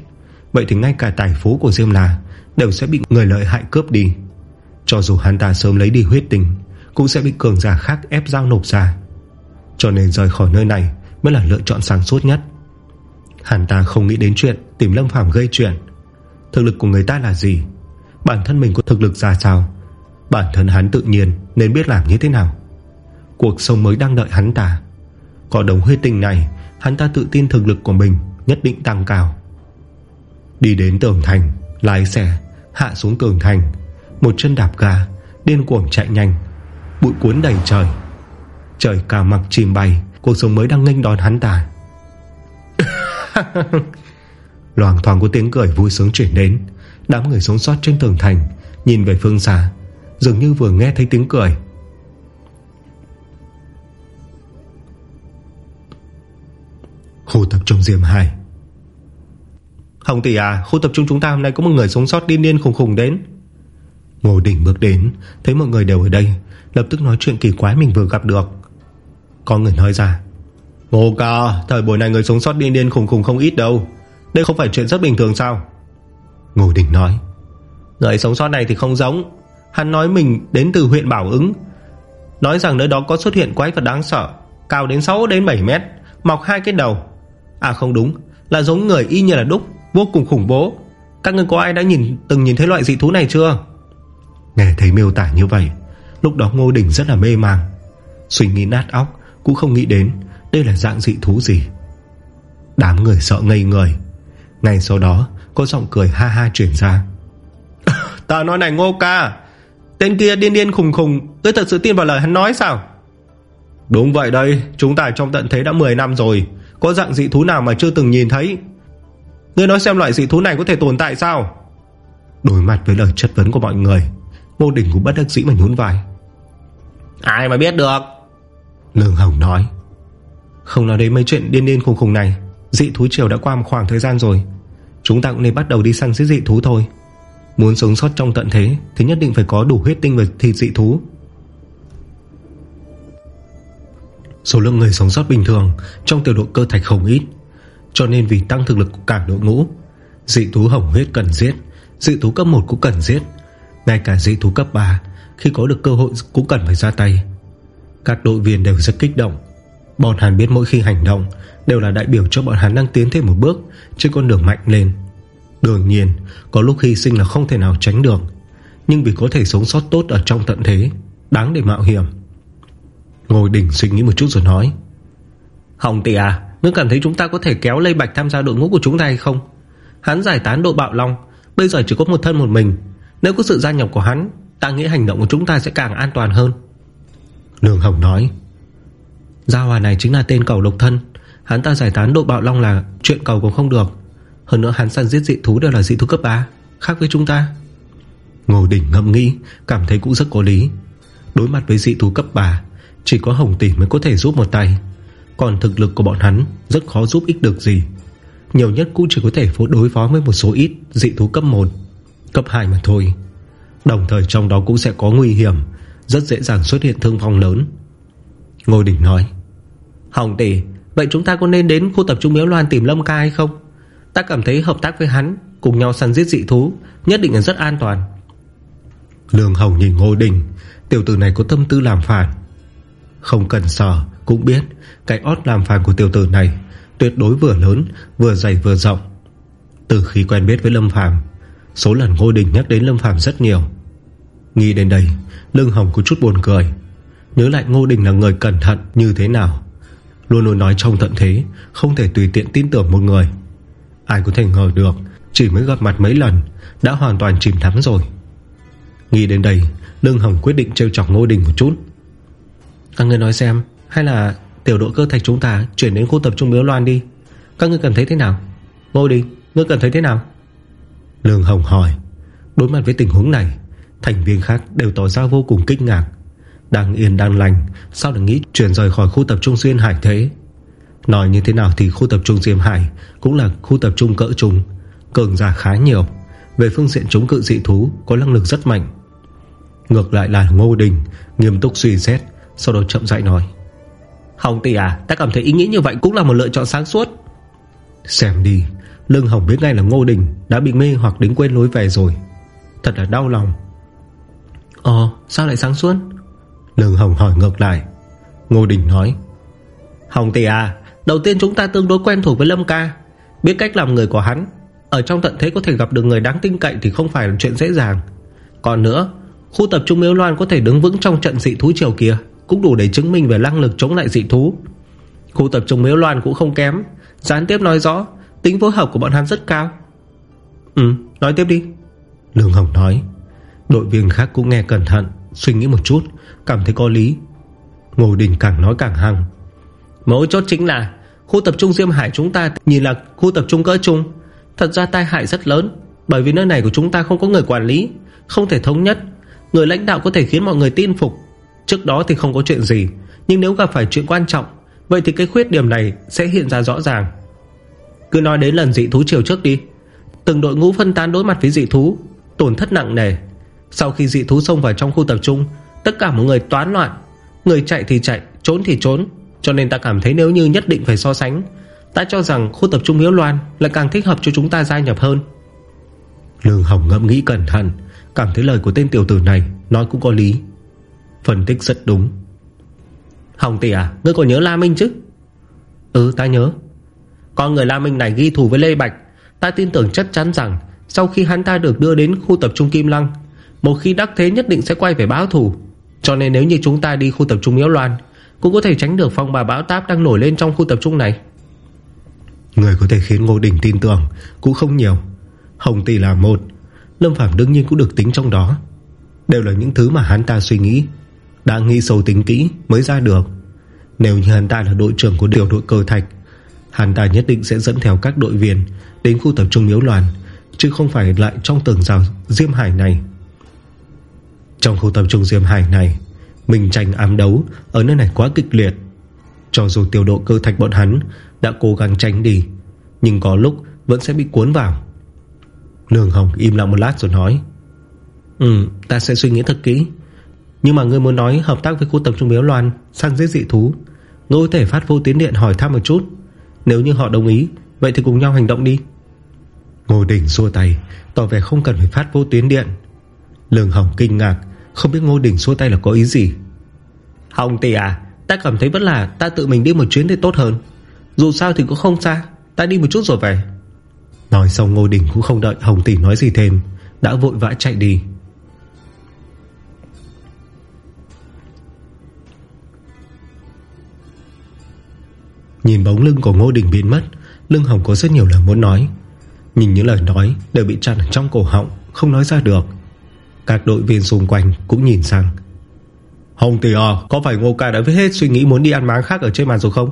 Vậy thì ngay cả tài phú của Diêm La Đều sẽ bị người lợi hại cướp đi. Cho dù hắn ta sớm lấy đi huyết tình Cũng sẽ bị cường giả khác ép giao nộp ra. Cho nên rời khỏi nơi này Mới là lựa chọn sáng suốt nhất. Hắn ta không nghĩ đến chuyện Tìm Lâm Phàm gây chuyện. Thực lực của người ta là gì? Bản thân mình có thực lực ra sao? Bản thân hắn tự nhiên nên biết làm như thế nào? Cuộc sống mới đang đợi hắn ta. Có đồng huyết tình này, Hắn ta tự tin thực lực của mình Nhất định tăng cao. Đi đến tường thành, Lái xe, Hạ xuống tường thành. Một chân đạp ga, Điên cuồng chạy nhanh. Bụi cuốn đầy trời. Trời cả mặc chìm bay, Cuộc sống mới đang nghênh đón hắn ta. Loàng thoảng có tiếng cười vui sướng chuyển đến. Đám người sống sót trên tường thành Nhìn về phương xa, Dường như vừa nghe thấy tiếng cười. Khu tập trung Diệm 2 Hồng tỷ à Khu tập trung chúng ta hôm nay có một người sống sót điên điên khùng khùng đến. Ngô Đình bước đến Thấy mọi người đều ở đây Lập tức nói chuyện kỳ quái mình vừa gặp được. Có người nói ra Ngô ca Thời buổi này người sống sót điên điên khùng khùng không ít đâu. Đây không phải chuyện rất bình thường sao? Ngô Đình nói Người sống sót này thì không giống. Hắn nói mình đến từ huyện Bảo ứng. Nói rằng nơi đó có xuất hiện quái vật đáng sợ Cao đến 6 đến 7 mét Mọc hai cái đầu À không đúng. Là giống người y như là đúc Vô cùng khủng bố. Các người có ai đã nhìn từng nhìn thấy loại dị thú này chưa? Nghe thấy miêu tả như vậy Lúc đó Ngô Đình rất là mê màng Suy nghĩ nát óc Cũng không nghĩ đến Đây là dạng dị thú gì. Đám người sợ ngây người. Ngay sau đó có giọng cười ha ha chuyển ra. Ta nói này Ngô ca Tên kia điên điên khùng khùng Ngươi thật sự tin vào lời hắn nói sao? Đúng vậy đây Chúng ta trong tận thế đã 10 năm rồi Có dạng dị thú nào mà chưa từng nhìn thấy? Ngươi nói xem loại dị thú này có thể tồn tại sao? Đối mặt với lời chất vấn của mọi người Ngô Đình cũng bất đắc dĩ mà nhún vai. Ai mà biết được? Lương Hồng nói. Không nói đến mấy chuyện điên điên khùng khùng này Dị thú triều đã qua một khoảng thời gian rồi. Chúng ta cũng nên bắt đầu đi săn giết dị thú thôi. Muốn sống sót trong tận thế Thì nhất định phải có đủ huyết tinh và thịt dị thú Số lượng người sống sót bình thường Trong tiểu đội cơ thạch không ít. Cho nên vì tăng thực lực của cả đội ngũ, Dị thú hồng huyết cần giết, Dị thú cấp 1 cũng cần giết. Ngay cả dị thú cấp 3 Khi có được cơ hội cũng cần phải ra tay. Các đội viên đều rất kích động. Bọn hắn biết mỗi khi hành động Đều là đại biểu cho bọn hắn đang tiến thêm một bước Trên con đường mạnh lên. Đương nhiên, Có lúc hy sinh là không thể nào tránh được. Nhưng vì có thể sống sót tốt ở trong tận thế, Đáng để mạo hiểm. Ngồi đỉnh suy nghĩ một chút rồi nói. Hồng tỷ à Ngươi cảm thấy chúng ta có thể kéo Lê Bạch tham gia đội ngũ của chúng ta hay không? Hắn giải tán độ bạo long Bây giờ chỉ có một thân một mình. Nếu có sự gia nhập của hắn Ta nghĩ hành động của chúng ta sẽ càng an toàn hơn. Lương Hồng nói. Gia hòa này chính là tên cầu độc thân. Hắn ta giải tán độ bạo long là chuyện cầu cũng không được. Hơn nữa hắn săn giết dị thú đều là dị thú cấp 3 Khác với chúng ta. Ngô Đình ngẫm nghĩ Cảm thấy cũng rất có lý. Đối mặt với dị thú cấp 3 Chỉ có Hồng Tỷ mới có thể giúp một tay. Còn thực lực của bọn hắn Rất khó giúp ích được gì. Nhiều nhất cũng chỉ có thể đối phó với một số ít Dị thú cấp 1 Cấp 2 mà thôi. Đồng thời trong đó cũng sẽ có nguy hiểm Rất dễ dàng xuất hiện thương vong lớn. Ngô Đình nói Hồng Tỷ Vậy chúng ta có nên đến khu tập trung Miếu Loan tìm Lâm Ca hay không? Ta cảm thấy hợp tác với hắn Cùng nhau săn giết dị thú Nhất định là rất an toàn. Lương Hồng nhìn Ngô Đình Tiểu tử này có tâm tư làm phản không cần sờ, cũng biết Cái ót làm phàng của tiểu tử này Tuyệt đối vừa lớn, vừa dày, vừa rộng. Từ khi quen biết với Lâm Phàm, Số lần Ngô Đình nhắc đến Lâm Phàm rất nhiều. Nghĩ đến đây, Lương Hồng có chút buồn cười. Nhớ lại Ngô Đình là người cẩn thận như thế nào. Luôn luôn nói trong tận thế, Không thể tùy tiện tin tưởng một người. Ai có thể ngờ được, Chỉ mới gặp mặt mấy lần, Đã hoàn toàn chìm thắm rồi. Nghĩ đến đây, Lương Hồng quyết định trêu chọc Ngô Đình một chút. Các người nói xem Hay là tiểu đội cơ thạch chúng ta Chuyển đến khu tập trung miếu loan đi. Các người cảm thấy thế nào? Ngô Đình, ngươi cảm thấy thế nào? Lương Hồng hỏi. Đối mặt với tình huống này Thành viên khác đều tỏ ra vô cùng kinh ngạc. Đang yên đang lành Sao được nghĩ chuyển rời khỏi khu tập trung Duyên Hải thế? Nói như thế nào thì khu tập trung Diêm Hải Cũng là khu tập trung cỡ trùng Cường giả khá nhiều. Về phương diện chống cự dị thú Có năng lực rất mạnh. Ngược lại là Ngô Đình Nghiêm túc suy xét sau đó chậm rãi nói Hồng tỷ à Ta cảm thấy ý nghĩ như vậy cũng là một lựa chọn sáng suốt. Xem đi Lương Hồng biết ngay là Ngô Đình Đã bị mê hoặc đến quên lối về rồi. Thật là đau lòng. Ồ sao lại sáng suốt? Lương Hồng hỏi ngược lại. Ngô Đình nói Hồng tỷ à Đầu tiên chúng ta tương đối quen thuộc với Lâm ca. Biết cách làm người của hắn Ở trong tận thế có thể gặp được người đáng tin cậy Thì không phải là chuyện dễ dàng. Còn nữa Khu tập trung miếu loan có thể đứng vững trong trận dị thú chiều kia Cũng đủ để chứng minh về năng lực chống lại dị thú. Khu tập trung miếu loan cũng không kém. Gián tiếp nói rõ Tính phối hợp của bọn hắn rất cao. Ừ nói tiếp đi. Lương Hồng nói. Đội viên khác cũng nghe cẩn thận Suy nghĩ một chút Cảm thấy có lý. Ngô Đình càng nói càng hăng. Mấu chốt chính là Khu tập trung Diêm Hải chúng ta nhìn là khu tập trung cỡ chung Thật ra tai hại rất lớn Bởi vì nơi này của chúng ta không có người quản lý Không thể thống nhất. Người lãnh đạo có thể khiến mọi người tin phục Trước đó thì không có chuyện gì Nhưng nếu gặp phải chuyện quan trọng Vậy thì cái khuyết điểm này sẽ hiện ra rõ ràng. Cứ nói đến lần dị thú chiều trước đi. Từng đội ngũ phân tán đối mặt với dị thú Tổn thất nặng nề. Sau khi dị thú xông vào trong khu tập trung Tất cả mọi người toán loạn. Người chạy thì chạy, trốn thì trốn. Cho nên ta cảm thấy nếu như nhất định phải so sánh Ta cho rằng khu tập trung hiếu Loan Là càng thích hợp cho chúng ta gia nhập hơn. Lương Hồng ngẫm nghĩ cẩn thận Cảm thấy lời của tên tiểu tử này Nói cũng có lý. Phân tích rất đúng. Hồng tỷ à Ngươi còn nhớ La Minh chứ? Ừ ta nhớ. Con người La Minh này ghi thù với Lê Bạch. Ta tin tưởng chắc chắn rằng Sau khi hắn ta được đưa đến khu tập trung Kim Lăng, Một khi đắc thế nhất định sẽ quay về báo thù. Cho nên nếu như chúng ta đi khu tập trung Miếu Loan, Cũng có thể tránh được phong bà bão táp Đang nổi lên trong khu tập trung này. Người có thể khiến Ngô Đình tin tưởng Cũng không nhiều. Hồng tỷ là một. Lâm Phạm đương nhiên cũng được tính trong đó. Đều là những thứ mà hắn ta suy nghĩ. Đã nghĩ sâu tính kỹ mới ra được. Nếu như hắn ta là đội trưởng của điều đội cơ thạch, Hắn ta nhất định sẽ dẫn theo các đội viên Đến khu tập trung miếu loạn, Chứ không phải lại trong tường rào Diêm Hải này. Trong khu tập trung Diêm Hải này, Mình tranh ám đấu Ở nơi này quá kịch liệt. Cho dù tiểu độ cơ thạch bọn hắn Đã cố gắng tránh đi, Nhưng có lúc vẫn sẽ bị cuốn vào. Lương Hồng im lặng một lát rồi nói Ừ ta sẽ suy nghĩ thật kỹ. Nhưng mà ngươi muốn nói hợp tác với khu tập trung Miếu Loan Săn giết dị thú Ngươi có thể phát vô tiến điện hỏi thăm một chút. Nếu như họ đồng ý Vậy thì cùng nhau hành động đi. Ngô Đình xua tay Tỏ vẻ không cần phải phát vô tuyến điện. Lương Hồng kinh ngạc Không biết Ngô Đình xua tay là có ý gì. Hồng tỷ à Ta cảm thấy vẫn là ta tự mình đi một chuyến thì tốt hơn. Dù sao thì cũng không xa Ta đi một chút rồi về. Nói xong Ngô Đình cũng không đợi Hồng tỷ nói gì thêm Đã vội vã chạy đi Nhìn bóng lưng của Ngô Đình biến mất Lưng Hồng có rất nhiều lời muốn nói. Nhìn những lời nói đều bị chặn trong cổ họng Không nói ra được. Các đội viên xung quanh cũng nhìn sang. Hồng tỷ à Có phải Ngô Ca đã viết hết suy nghĩ muốn đi ăn máng khác ở trên màn rồi không?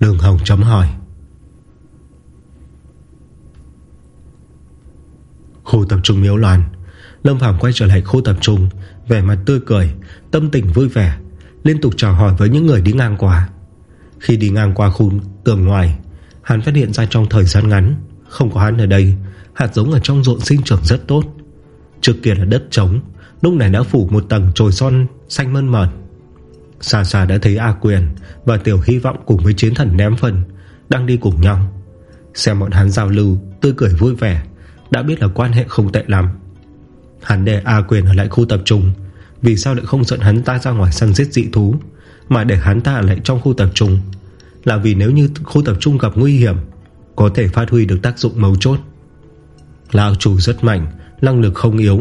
Lương Hồng chấm hỏi. Khu tập trung miếu loạn, Lâm Phàm quay trở lại khu tập trung Vẻ mặt tươi cười Tâm tình vui vẻ Liên tục chào hỏi với những người đi ngang qua. Khi đi ngang qua khu tường ngoài, Hắn phát hiện ra trong thời gian ngắn Không có hắn ở đây, Hạt giống ở trong ruộng sinh trưởng rất tốt. Trước kia là đất trống, Lúc này đã phủ một tầng trồi son xanh mơn mởn. Xa xa đã thấy A Quyền Và Tiểu Hy vọng cùng với chiến thần ném phần, Đang đi cùng nhau. Xem bọn hắn giao lưu, Tươi cười vui vẻ, Đã biết là quan hệ không tệ lắm. Hắn để A Quyền ở lại khu tập trung, Vì sao lại không dẫn hắn ta ra ngoài săn giết dị thú? Mà để hắn ta lại trong khu tập trung Là vì nếu như khu tập trung gặp nguy hiểm Có thể phát huy được tác dụng mấu chốt. Lão chủ rất mạnh Năng lực không yếu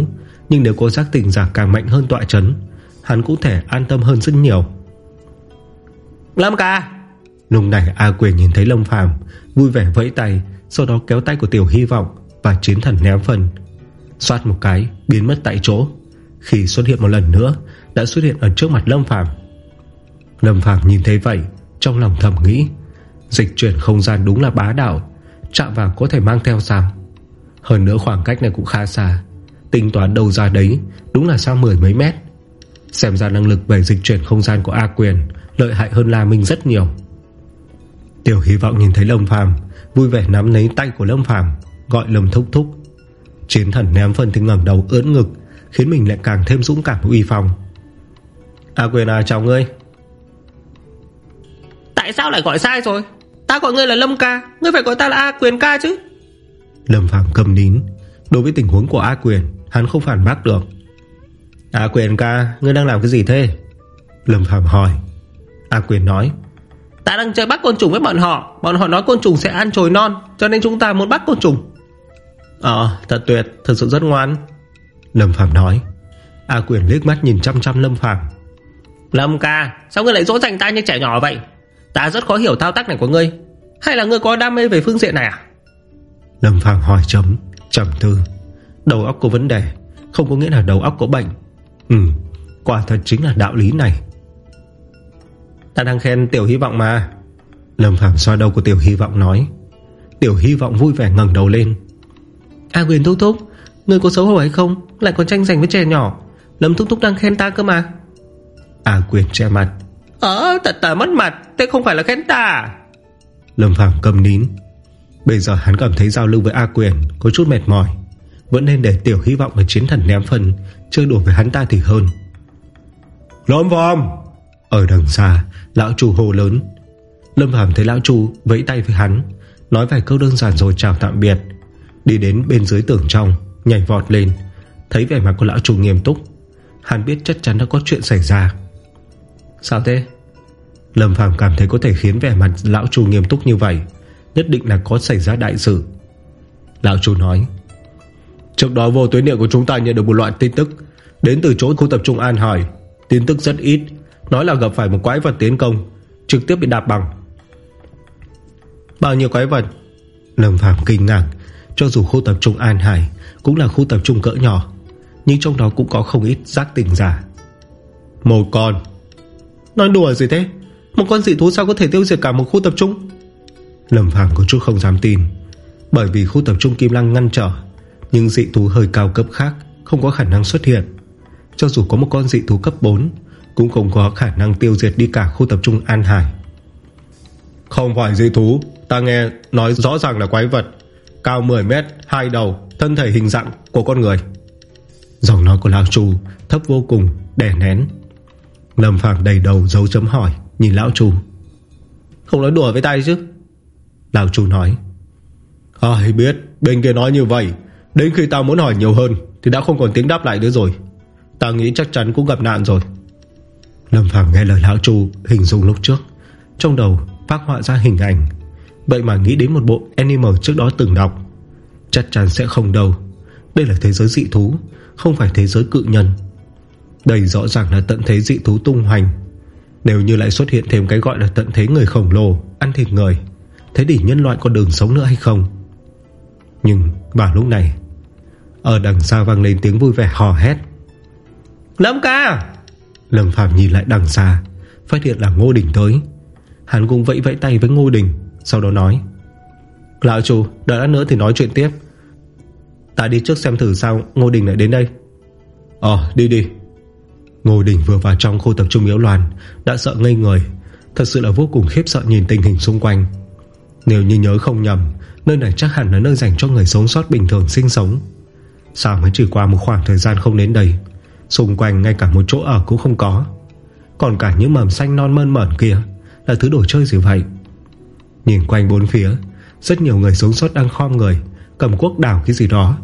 Nhưng nếu có giác tình giả càng mạnh hơn tọa chấn Hắn cũng thể an tâm hơn rất nhiều. Lâm ca! Lúc này A Quyền nhìn thấy Lâm Phàm Vui vẻ vẫy tay Sau đó kéo tay của Tiểu Hy vọng Và chiến thần ném phần Xoát một cái biến mất tại chỗ. Khi xuất hiện một lần nữa Đã xuất hiện ở trước mặt Lâm Phàm Lâm Phàm nhìn thấy vậy, Trong lòng thầm nghĩ, Dịch chuyển không gian đúng là bá đạo, Chạm vào có thể mang theo sao? Hơn nữa khoảng cách này cũng khá xa, Tính toán đầu ra đấy Đúng là sao mười mấy mét. Xem ra năng lực về dịch chuyển không gian của A Quyền Lợi hại hơn La Minh rất nhiều. Tiểu hy vọng nhìn thấy Lâm Phàm, Vui vẻ nắm lấy tay của Lâm Phàm, Gọi Lâm Thúc Thúc. Chiến thần ném phân thì ngẩng đầu ướn ngực, Khiến mình lại càng thêm dũng cảm uy phong. A Quyền à chào ngươi. Tại sao lại gọi sai rồi? Ta gọi ngươi là Lâm ca Ngươi phải gọi ta là A Quyền ca chứ. Lâm Phàm cầm nín. Đối với tình huống của A Quyền Hắn không phản bác được. A Quyền ca Ngươi đang làm cái gì thế? Lâm Phàm hỏi. A Quyền nói. Ta đang chơi bắt côn trùng với bọn họ. Bọn họ nói côn trùng sẽ ăn trồi non Cho nên chúng ta muốn bắt côn trùng. Ờ thật tuyệt Thật sự rất ngoan. Lâm Phàm nói. A Quyền liếc mắt nhìn chăm chăm Lâm Phàm Lâm ca Sao ngươi lại dỗ dành ta như trẻ nhỏ vậy Ta rất khó hiểu thao tác này của ngươi. Hay là ngươi có đam mê về phương diện này à? Lâm Phàm hỏi chấm Trầm tư. Đầu óc có vấn đề Không có nghĩa là đầu óc có bệnh. Ừ Quả thật chính là đạo lý này. Ta đang khen Tiểu Hy vọng mà. Lâm Phàm xoa đầu của Tiểu Hy vọng nói. Tiểu Hy vọng vui vẻ ngẩng đầu lên. A Quyền Thúc Thúc Người có xấu hổ hay không? Lại còn tranh giành với trẻ nhỏ. Lâm Thúc Thúc đang khen ta cơ mà. A Quyền che mặt Ờ thật tà mất mặt Thế không phải là khen ta. Lâm Phàm cầm nín. Bây giờ hắn cảm thấy giao lưu với A Quyền Có chút mệt mỏi Vẫn nên để tiểu hy vọng và chiến thần ném phân Chơi đùa với hắn ta thì hơn. Lâm Phàm! Ở đằng xa Lão chủ hồ lớn. Lâm Phàm thấy lão chủ vẫy tay với hắn Nói vài câu đơn giản rồi chào tạm biệt. Đi đến bên dưới tường trong Nhảy vọt lên Thấy vẻ mặt của lão chủ nghiêm túc. Hắn biết chắc chắn đã có chuyện xảy ra Sao thế? Lâm Phàm cảm thấy có thể khiến vẻ mặt lão chủ nghiêm túc như vậy, Nhất định là có xảy ra đại sự. Lão chủ nói, Trước đó vô tuyến điện của chúng ta nhận được một loại tin tức, Đến từ chỗ khu tập trung An Hải. Tin tức rất ít, Nói là gặp phải một quái vật tiến công, Trực tiếp bị đạp bằng. Bao nhiêu quái vật? Lâm Phàm kinh ngạc, Cho dù khu tập trung An Hải Cũng là khu tập trung cỡ nhỏ, Nhưng trong đó cũng có không ít giác tình giả. Một con Nói đùa gì thế? Một con dị thú sao có thể tiêu diệt cả một khu tập trung? Lâm Phàm có chút không dám tin Bởi vì khu tập trung Kim Lăng ngăn trở Nhưng dị thú hơi cao cấp khác Không có khả năng xuất hiện. Cho dù có một con dị thú cấp 4 Cũng không có khả năng tiêu diệt đi cả khu tập trung An Hải. Không phải dị thú Ta nghe nói rõ ràng là quái vật Cao 10 mét, hai đầu Thân thể hình dạng của con người. Giọng nói của lão chủ thấp vô cùng Đè nén Lâm Phàm đầy đầu dấu chấm hỏi Nhìn lão chủ Không nói đùa với tay chứ? Lão chủ nói Ai biết bên kia nói như vậy Đến khi tao muốn hỏi nhiều hơn Thì đã không còn tiếng đáp lại nữa rồi. Tao nghĩ chắc chắn cũng gặp nạn rồi. Lâm Phàm nghe lời lão chủ Hình dung lúc trước. Trong đầu phát họa ra hình ảnh. Vậy mà nghĩ đến một bộ animal trước đó từng đọc. Chắc chắn sẽ không đâu. Đây là thế giới dị thú Không phải thế giới cự nhân đây rõ ràng là tận thế dị thú tung hoành. Nếu như lại xuất hiện thêm cái gọi là tận thế người khổng lồ, Ăn thịt người, Thế thì nhân loại có đường sống nữa hay không? Nhưng vào lúc này, Ở đằng xa vang lên tiếng vui vẻ hò hét. Lâm ca! Lâm Phạm nhìn lại đằng xa, Phát hiện là Ngô Đình tới. Hắn cũng vẫy vẫy tay với Ngô Đình, Sau đó nói, Lão chủ, đợi lát nữa thì nói chuyện tiếp. Ta đi trước xem thử sao Ngô Đình lại đến đây. Ờ đi đi. Ngô Đình vừa vào trong khu tập trung yếu loạn, Đã sợ ngây người. Thật sự là vô cùng khiếp sợ nhìn tình hình xung quanh. Nếu như nhớ không nhầm Nơi này chắc hẳn là nơi dành cho người sống sót bình thường sinh sống. Sao mới chỉ qua một khoảng thời gian không đến đây? Xung quanh ngay cả một chỗ ở cũng không có. Còn cả những mầm xanh non mơn mởn kia Là thứ đồ chơi gì vậy? Nhìn quanh bốn phía Rất nhiều người sống sót đang khom người Cầm quốc đảo cái gì đó.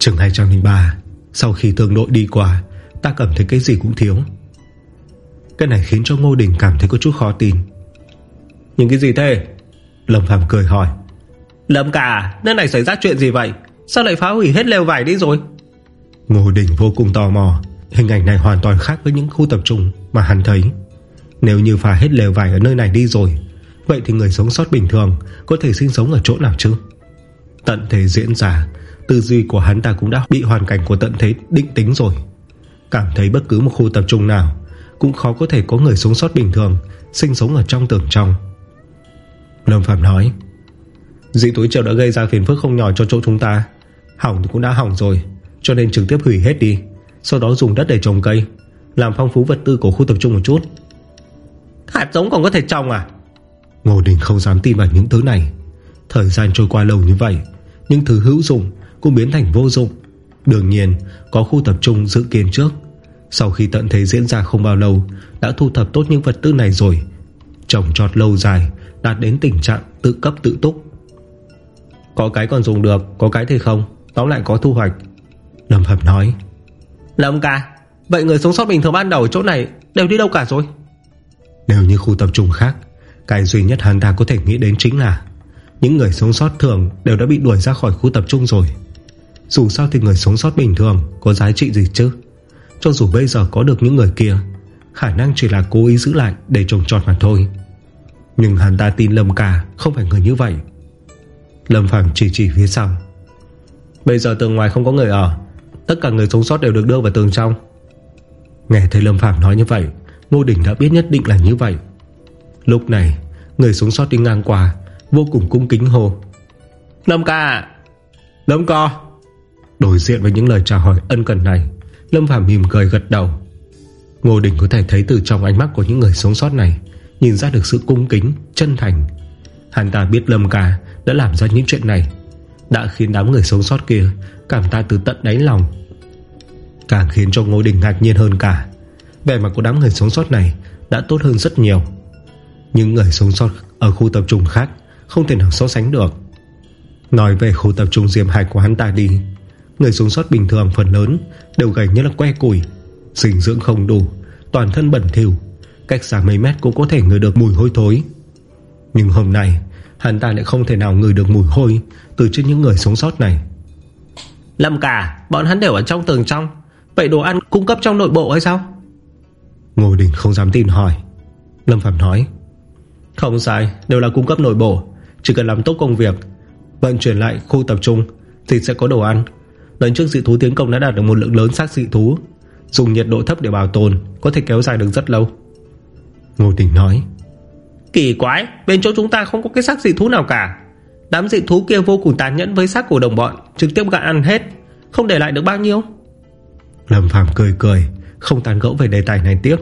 Trường 203 Sau khi tương đội đi qua Ta cảm thấy cái gì cũng thiếu. Cái này khiến cho Ngô Đình cảm thấy có chút khó tin. Những cái gì thế? Lâm Phàm cười hỏi. Lâm cả Nơi này xảy ra chuyện gì vậy? Sao lại phá hủy hết lều vải đi rồi? Ngô Đình vô cùng tò mò. Hình ảnh này hoàn toàn khác với những khu tập trung Mà hắn thấy. Nếu như phá hết lều vải ở nơi này đi rồi Vậy thì người sống sót bình thường Có thể sinh sống ở chỗ nào chứ? Tận thế diễn ra Tư duy của hắn ta cũng đã bị hoàn cảnh của tận thế định tính rồi. Cảm thấy bất cứ một khu tập trung nào Cũng khó có thể có người sống sót bình thường Sinh sống ở trong tường trong. Lâm Phạm nói Dị túi triệu đã gây ra phiền phức không nhỏ cho chỗ chúng ta. Hỏng thì cũng đã hỏng rồi Cho nên trực tiếp hủy hết đi. Sau đó dùng đất để trồng cây Làm phong phú vật tư của khu tập trung một chút. Hạt giống còn có thể trồng à? Ngô Đình không dám tin vào những thứ này. Thời gian trôi qua lâu như vậy Những thứ hữu dụng cũng biến thành vô dụng. Đương nhiên có khu tập trung dự kiến trước. Sau khi tận thế diễn ra không bao lâu Đã thu thập tốt những vật tư này rồi. Trồng trọt lâu dài Đạt đến tình trạng tự cấp tự túc. Có cái còn dùng được Có cái thì không Tóm lại có thu hoạch. Lâm Phẩm nói. Lâm ca Vậy người sống sót bình thường ban đầu chỗ này Đều đi đâu cả rồi? Đều như khu tập trung khác Cái duy nhất hắn ta có thể nghĩ đến chính là Những người sống sót thường Đều đã bị đuổi ra khỏi khu tập trung rồi Dù sao thì người sống sót bình thường Có giá trị gì chứ? Cho dù bây giờ có được những người kia Khả năng chỉ là cố ý giữ lại để trồng trọt mà thôi. Nhưng hắn ta tin Lâm Ca Không phải người như vậy. Lâm Phàm chỉ chỉ phía sau. Bây giờ tường ngoài không có người ở Tất cả người sống sót đều được đưa vào tường trong. Nghe thấy Lâm Phạm nói như vậy Ngô Đình đã biết nhất định là như vậy. Lúc này Người sống sót đi ngang qua Vô cùng cung kính hồ Lâm ca! Lâm ca Đối diện với những lời chào hỏi ân cần này, Lâm phàm mỉm cười gật đầu. Ngô Đình có thể thấy từ trong ánh mắt của những người sống sót này, Nhìn ra được sự cung kính, Chân thành. Hắn ta biết Lâm ca đã làm ra những chuyện này. Đã khiến đám người sống sót kia Cảm ta từ tận đáy lòng. Càng khiến cho Ngô Đình ngạc nhiên hơn cả, Vẻ mặt của đám người sống sót này Đã tốt hơn rất nhiều. Những người sống sót ở khu tập trung khác Không thể nào so sánh được. Nói về khu tập trung diêm hạch của hắn ta đi Người sống sót bình thường phần lớn Đều gầy như là que củi Dinh dưỡng không đủ Toàn thân bẩn thỉu Cách xa mấy mét cũng có thể ngửi được mùi hôi thối. Nhưng hôm nay Hắn ta lại không thể nào ngửi được mùi hôi Từ trên những người sống sót này. Lâm cả Bọn hắn đều ở trong tường trong. Vậy đồ ăn cung cấp trong nội bộ hay sao? Ngô Đình không dám tin hỏi. Lâm Phạm nói Không sai đều là cung cấp nội bộ. Chỉ cần làm tốt công việc Vận chuyển lại khu tập trung Thì sẽ có đồ ăn Lần trước dị thú tiến công đã đạt được một lượng lớn xác dị thú. Dùng nhiệt độ thấp để bảo tồn Có thể kéo dài được rất lâu. Ngô Đình nói Kỳ quái Bên chỗ chúng ta không có cái xác dị thú nào cả. Đám dị thú kia vô cùng tàn nhẫn với xác của đồng bọn Trực tiếp gặn ăn hết. Không để lại được bao nhiêu? Lâm Phàm cười cười Không tàn gẫu về đề tài này tiếp.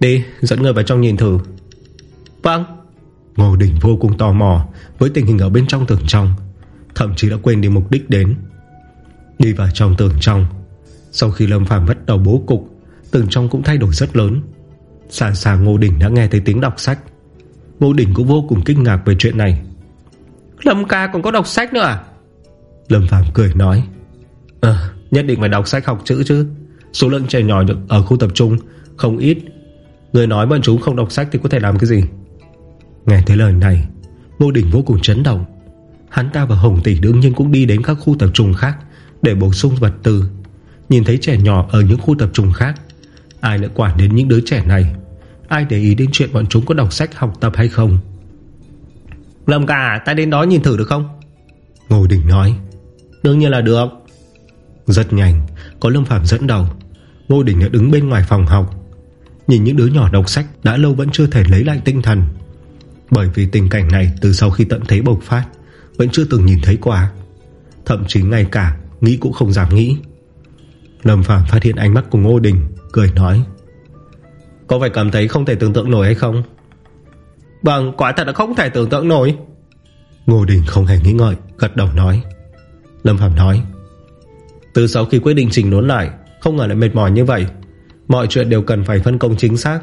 Đi dẫn người vào trong nhìn thử. Vâng. Ngô Đình vô cùng tò mò Với tình hình ở bên trong tường trong Thậm chí đã quên đi mục đích đến Đi vào trong tường trong. Sau khi Lâm Phàm bắt đầu bố cục Tường trong cũng thay đổi rất lớn. Xa xa Ngô Đình đã nghe thấy tiếng đọc sách. Ngô Đình cũng vô cùng kinh ngạc về chuyện này. Lâm ca còn có đọc sách nữa à? Lâm Phàm cười nói à, Nhất định phải đọc sách học chữ chứ. Số lượng trẻ nhỏ ở khu tập trung Không ít. Người nói bọn chúng không đọc sách thì có thể làm cái gì? Nghe thấy lời này Ngô Đình vô cùng chấn động. Hắn ta và Hồng Tỷ đương nhiên cũng đi đến các khu tập trung khác Để bổ sung vật tư. Nhìn thấy trẻ nhỏ ở những khu tập trung khác Ai lại quản đến những đứa trẻ này? Ai để ý đến chuyện bọn chúng có đọc sách học tập hay không? Lâm cả ta đến đó nhìn thử được không? Ngô Đình nói. Đương nhiên là được. Rất nhanh Có Lâm Phạm dẫn đầu. Ngô Đình đã đứng bên ngoài phòng học. Nhìn những đứa nhỏ đọc sách Đã lâu vẫn chưa thể lấy lại tinh thần. Bởi vì tình cảnh này từ sau khi tận thế bộc phát Vẫn chưa từng nhìn thấy qua Thậm chí ngay cả Nghĩ cũng không dám nghĩ. Lâm Phạm phát hiện ánh mắt của Ngô Đình, Cười nói. Có phải cảm thấy không thể tưởng tượng nổi hay không? Vâng quả thật là không thể tưởng tượng nổi. Ngô Đình không hề nghĩ ngợi, Gật đầu nói. Lâm Phạm nói. Từ sau khi quyết định chỉnh đốn lại, Không ngờ lại mệt mỏi như vậy. Mọi chuyện đều cần phải phân công chính xác.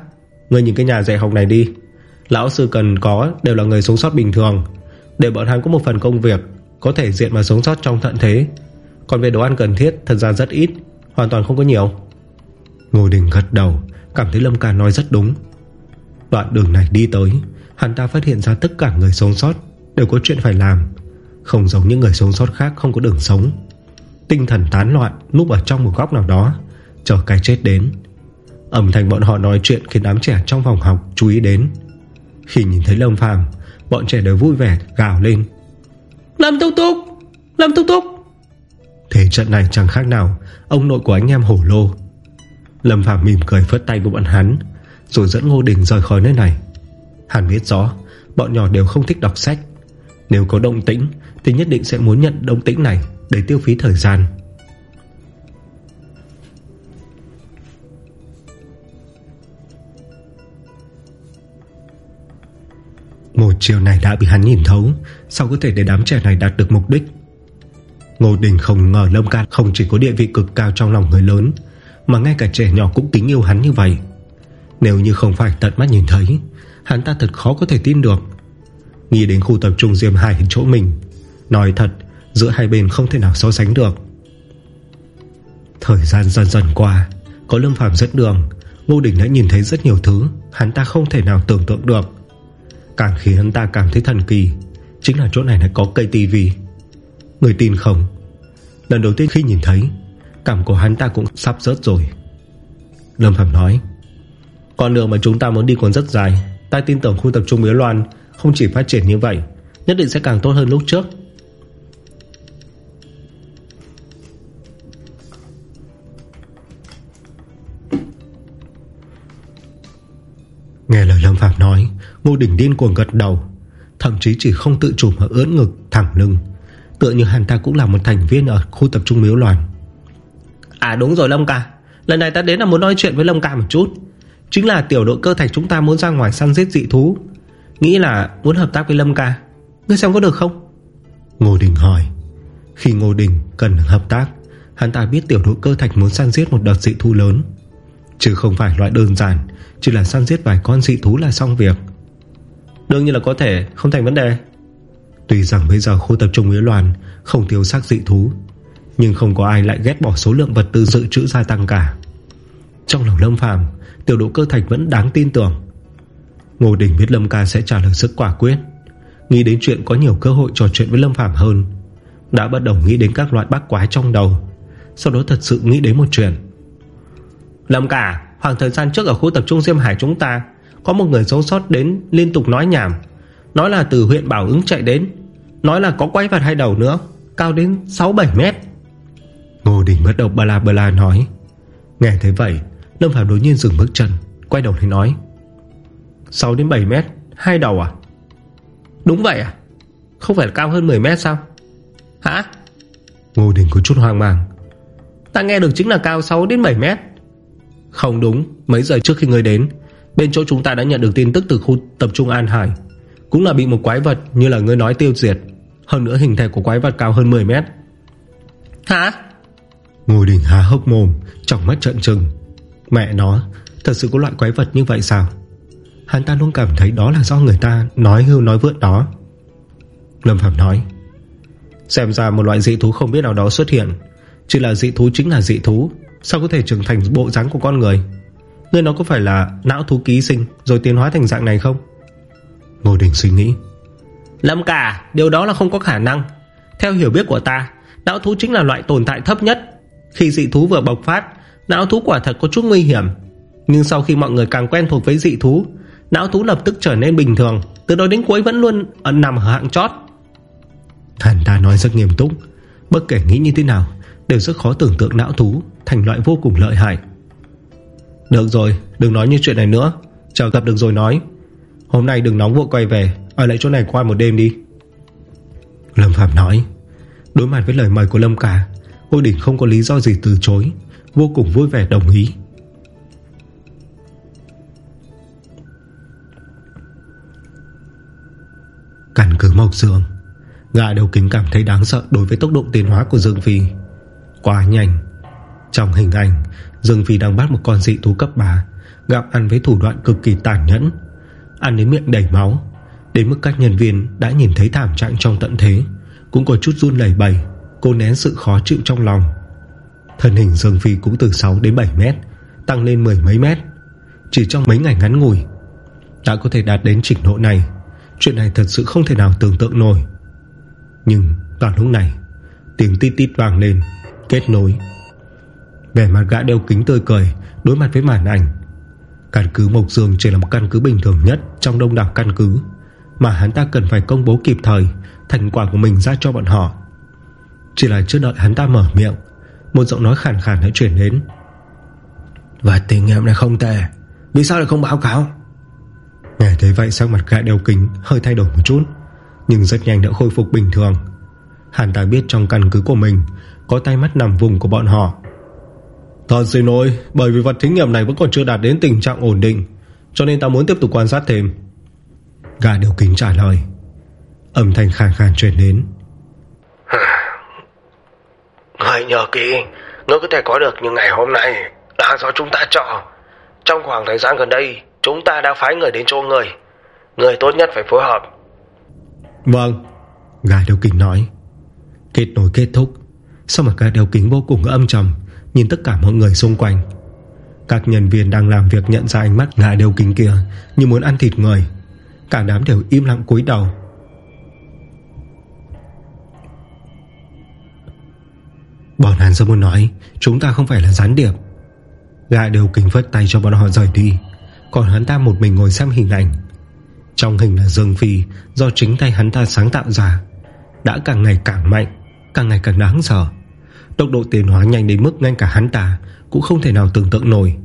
Người nhìn cái nhà dạy học này đi. Lão sư cần có đều là người sống sót bình thường. Để bọn hắn có một phần công việc, Có thể diện mà sống sót trong thận thế. Còn về đồ ăn cần thiết, thật ra rất ít, Hoàn toàn không có nhiều. Ngô Đình gật đầu, Cảm thấy Lâm Ca nói rất đúng. Đoạn đường này đi tới, Hắn ta phát hiện ra tất cả người sống sót Đều có chuyện phải làm, Không giống những người sống sót khác không có đường sống. Tinh thần tán loạn, Núp ở trong một góc nào đó, Chờ cái chết đến. Âm thanh bọn họ nói chuyện khiến đám trẻ trong phòng học chú ý đến. Khi nhìn thấy Lâm Phàm, Bọn trẻ đều vui vẻ gào lên. Lâm Túc Túc Lâm Túc Túc Thế trận này chẳng khác nào, Ông nội của anh em hổ lô. Lâm Phàm mỉm cười phất tay với bọn hắn, Rồi dẫn Ngô Đình rời khỏi nơi này. Hắn biết rõ, Bọn nhỏ đều không thích đọc sách. Nếu có động tĩnh, Thì nhất định sẽ muốn nhận động tĩnh này Để tiêu phí thời gian. Một chiều này đã bị hắn nhìn thấu, Sao có thể để đám trẻ này đạt được mục đích? Ngô Đình không ngờ Lâm Cát Không chỉ có địa vị cực cao trong lòng người lớn, Mà ngay cả trẻ nhỏ cũng kính yêu hắn như vậy. Nếu như không phải tận mắt nhìn thấy, Hắn ta thật khó có thể tin được. Nghĩ đến khu tập trung Diêm Hải chỗ mình, Nói thật, Giữa hai bên không thể nào so sánh được. Thời gian dần dần qua, Có Lâm Phàm dẫn đường, Ngô Đình đã nhìn thấy rất nhiều thứ Hắn ta không thể nào tưởng tượng được. Càng khiến hắn ta cảm thấy thần kỳ, Chính là chỗ này lại có cây tivi. Người tin không? Lần đầu tiên khi nhìn thấy, Cảm của hắn ta cũng sắp rớt rồi. Lâm Phạm nói, Con đường mà chúng ta muốn đi còn rất dài. Ta tin tưởng khu tập trung Miếu Loan Không chỉ phát triển như vậy, Nhất định sẽ càng tốt hơn lúc trước. Nghe lời Lâm Phạm nói, Ngô Đình điên cuồng gật đầu, Thậm chí chỉ không tự chủ mà ướn ngực, thẳng lưng. Tựa như hắn ta cũng là một thành viên Ở khu tập trung miếu loạn À đúng rồi Lâm ca. Lần này ta đến là muốn nói chuyện với Lâm ca một chút. Chính là tiểu đội cơ thạch chúng ta muốn ra ngoài săn giết dị thú. Nghĩ là muốn hợp tác với Lâm ca. Ngươi xem có được không? Ngô Đình hỏi. Khi Ngô Đình cần hợp tác Hắn ta biết tiểu đội cơ thạch muốn săn giết một đợt dị thú lớn. Chứ không phải loại đơn giản Chỉ là săn giết vài con dị thú là xong việc. Đương nhiên là có thể Không thành vấn đề Tuy rằng bây giờ khu tập trung Nguyễn Loan Không thiếu xác dị thú, Nhưng không có ai lại ghét bỏ số lượng vật tư dự trữ gia tăng cả. Trong lòng Lâm Phàm, Tiểu độ cơ thạch vẫn đáng tin tưởng. Ngô Đình biết Lâm ca sẽ trả lời sức quả quyết. Nghĩ đến chuyện có nhiều cơ hội trò chuyện với Lâm Phàm hơn, Đã bắt đầu nghĩ đến các loại bác quái trong đầu, Sau đó thật sự nghĩ đến một chuyện. Lâm cả Khoảng thời gian trước ở khu tập trung Diêm Hải chúng ta, Có một người xấu sót đến liên tục nói nhảm, Nói là từ huyện Bảo ứng chạy đến Nói là có quái vật hai đầu nữa, Cao đến 6-7 mét. Ngô Đình bắt đầu ba la ba la nói. Nghe thấy vậy, Lâm Phạm đối nhiên dừng bước chân, Quay đầu lên nói. 6 đến 7 mét, Hai đầu à? Đúng vậy à? Không phải cao hơn 10 mét sao? Hả? Ngô Đình có chút hoang mang. Ta nghe được chính là cao 6 đến 7 mét. Không đúng, Mấy giờ trước khi người đến, Bên chỗ chúng ta đã nhận được tin tức từ khu tập trung An Hải. Cũng là bị một quái vật Như là người nói tiêu diệt. Hơn nữa hình thể của quái vật cao hơn 10 mét. Hả? Ngô Đình há hốc mồm Trong mắt trận trừng. Mẹ nó Thật sự có loại quái vật như vậy sao? Hắn ta luôn cảm thấy đó là do người ta Nói hưu nói vượt đó. Lâm Phạm nói Xem ra một loại dị thú không biết nào đó xuất hiện. Chỉ là dị thú chính là dị thú Sao có thể trưởng thành bộ dáng của con người? Người nó có phải là não thú ký sinh Rồi tiến hóa thành dạng này không Ngô Đình suy nghĩ. Lâm cả Điều đó là không có khả năng. Theo hiểu biết của ta Não thú chính là loại tồn tại thấp nhất. Khi dị thú vừa bộc phát Não thú quả thật có chút nguy hiểm. Nhưng sau khi mọi người càng quen thuộc với dị thú Não thú lập tức trở nên bình thường. Từ đó đến cuối vẫn luôn ẩn nằm ở hạng chót. Hắn ta nói rất nghiêm túc. Bất kể nghĩ như thế nào Đều rất khó tưởng tượng não thú Thành loại vô cùng lợi hại. Được rồi đừng nói như chuyện này nữa. Chờ gặp được rồi nói Hôm nay đừng nóng vội quay về, Ở lại chỗ này qua một đêm đi. Lâm Phạm nói, Đối mặt với lời mời của Lâm Cả, Ngô Đình không có lý do gì từ chối, Vô cùng vui vẻ đồng ý. Căn cứ Mộc Dương Gã đầu kính cảm thấy đáng sợ Đối với tốc độ tiến hóa của Dương Phi. Quá nhanh. Trong hình ảnh, Dương Phi đang bắt một con dị thú cấp 3 Gặp ăn với thủ đoạn cực kỳ tàn nhẫn. Ăn đến miệng đầy máu. Đến mức các nhân viên đã nhìn thấy thảm trạng trong tận thế, Cũng có chút run lẩy bẩy Cô nén sự khó chịu trong lòng. Thân hình Dương Phi cũng từ 6 đến 7 mét, Tăng lên mười mấy mét. Chỉ trong mấy ngày ngắn ngủi, Đã có thể đạt đến trình độ này. Chuyện này thật sự không thể nào tưởng tượng nổi. Nhưng toàn lúc này, Tiếng tít tít vàng lên, Kết nối. Vẻ mặt gã đeo kính tươi cười, Đối mặt với màn ảnh Căn cứ Mộc Dương chỉ là một căn cứ bình thường nhất Trong đông đảo căn cứ Mà hắn ta cần phải công bố kịp thời Thành quả của mình ra cho bọn họ. Chỉ là chưa đợi hắn ta mở miệng Một giọng nói khàn khàn đã chuyển đến. Và tình nghiệm này không tệ Vì sao lại không báo cáo? Nghe thấy vậy sắc mặt gã đeo kính Hơi thay đổi một chút Nhưng rất nhanh đã khôi phục bình thường. Hắn ta biết trong căn cứ của mình Có tay mắt nằm vùng của bọn họ Thật xin lỗi Bởi vì vật thí nghiệm này vẫn còn chưa đạt đến tình trạng ổn định Cho nên ta muốn tiếp tục quan sát thêm. Gà điều kính trả lời. Âm thanh khàn khàn truyền đến. Người nhờ kỹ Ngươi có thể có được như ngày hôm nay. Là do chúng ta chọn. Trong khoảng thời gian gần đây Chúng ta đã phái người đến chỗ người. Người tốt nhất phải phối hợp. Vâng Gà điều kính nói. Kết nối kết thúc. Sau mà gà điều kính vô cùng âm trầm Nhìn tất cả mọi người xung quanh. Các nhân viên đang làm việc nhận ra ánh mắt gà đều kính kia, Như muốn ăn thịt người. Cả đám đều im lặng cúi đầu. Bọn Hàn Sơ muốn nói, Chúng ta không phải là gián điệp. Gã đều kính phất tay cho bọn họ rời đi. Còn hắn ta một mình ngồi xem hình ảnh. Trong hình là Dương Phi, Do chính tay hắn ta sáng tạo ra. Đã càng ngày càng mạnh, Càng ngày càng đáng sợ. Tốc độ tiến hóa nhanh đến mức ngay cả hắn ta Cũng không thể nào tưởng tượng nổi.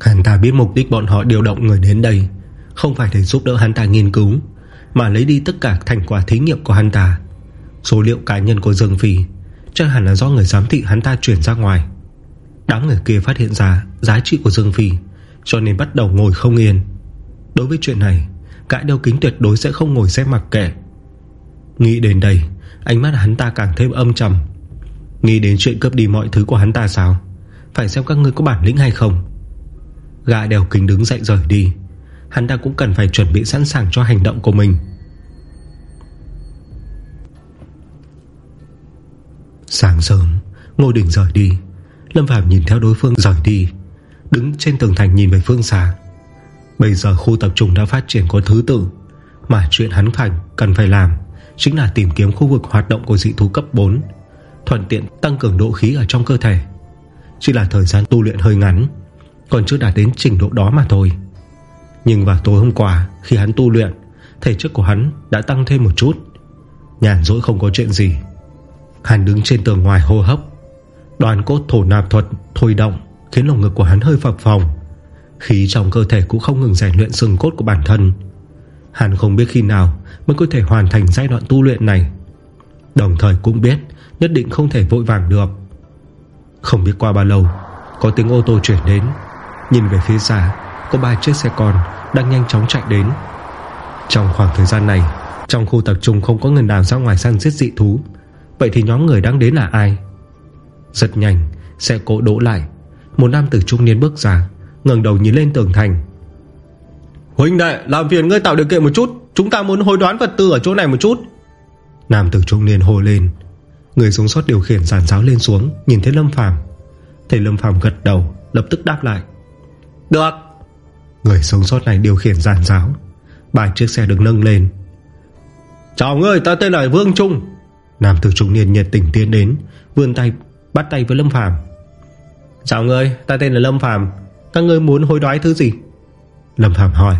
Hắn ta biết mục đích bọn họ điều động người đến đây Không phải để giúp đỡ hắn ta nghiên cứu, Mà lấy đi tất cả thành quả thí nghiệm của hắn ta. Số liệu cá nhân của Dương Phi Chắc hẳn là do người giám thị hắn ta chuyển ra ngoài. Đám người kia phát hiện ra Giá trị của Dương Phi, Cho nên bắt đầu ngồi không yên. Đối với chuyện này, cãi đeo kính tuyệt đối sẽ không ngồi xem mặc kệ. Nghĩ đến đây Ánh mắt hắn ta càng thêm âm trầm. Nghĩ đến chuyện cướp đi mọi thứ của hắn ta sao? Phải xem các ngươi có bản lĩnh hay không. Gã đèo kính đứng dậy rời đi. Hắn ta cũng cần phải chuẩn bị sẵn sàng cho hành động của mình. Sáng sớm, Ngô Đình rời đi. Lâm Phạm nhìn theo đối phương rời đi, Đứng trên tường thành nhìn về phương xa. Bây giờ khu tập trung đã phát triển có thứ tự Mà chuyện hắn thành cần phải làm. Chính là tìm kiếm khu vực hoạt động của dị thú cấp 4 Thuận tiện tăng cường độ khí ở trong cơ thể. Chỉ là thời gian tu luyện hơi ngắn, Còn chưa đạt đến trình độ đó mà thôi. Nhưng vào tối hôm qua, Khi hắn tu luyện, Thể chất của hắn đã tăng thêm một chút. Nhàn dỗi không có chuyện gì. Hắn đứng trên tường ngoài hô hấp. Đoàn cốt thổ nạp thuật thôi động Khiến lồng ngực của hắn hơi phập phòng Khí trong cơ thể cũng không ngừng rèn luyện xương cốt của bản thân. Hắn không biết khi nào Mới có thể hoàn thành giai đoạn tu luyện này. Đồng thời cũng biết Nhất định không thể vội vàng được. Không biết qua bao lâu, Có tiếng ô tô chuyển đến. Nhìn về phía xa, Có ba chiếc xe con đang nhanh chóng chạy đến. Trong khoảng thời gian này, Trong khu tập trung không có người nào ra ngoài săn giết dị thú. Vậy thì nhóm người đang đến là ai? Rất nhanh, Xe cộ đỗ lại. Một nam tử trung niên bước ra, ngẩng đầu nhìn lên tường thành. Huynh đệ, làm phiền ngươi tạo điều kiện một chút. Chúng ta muốn hối đoán vật tư ở chỗ này một chút. Nam tử trung niên hô lên. Người sống sót điều khiển giàn giáo lên xuống, Nhìn thấy Lâm Phàm. Thấy Lâm Phàm gật đầu, Lập tức đáp lại. Được. Người sống sót này điều khiển giàn giáo. Ba chiếc xe được nâng lên. Chào ngươi, ta tên là Vương Trung. Nam tử trung niên nhiệt tình tiến đến, Vươn tay, bắt tay với Lâm Phàm. Chào ngươi, ta tên là Lâm Phàm. Các ngươi muốn hối đoái thứ gì? Lâm Phàm hỏi.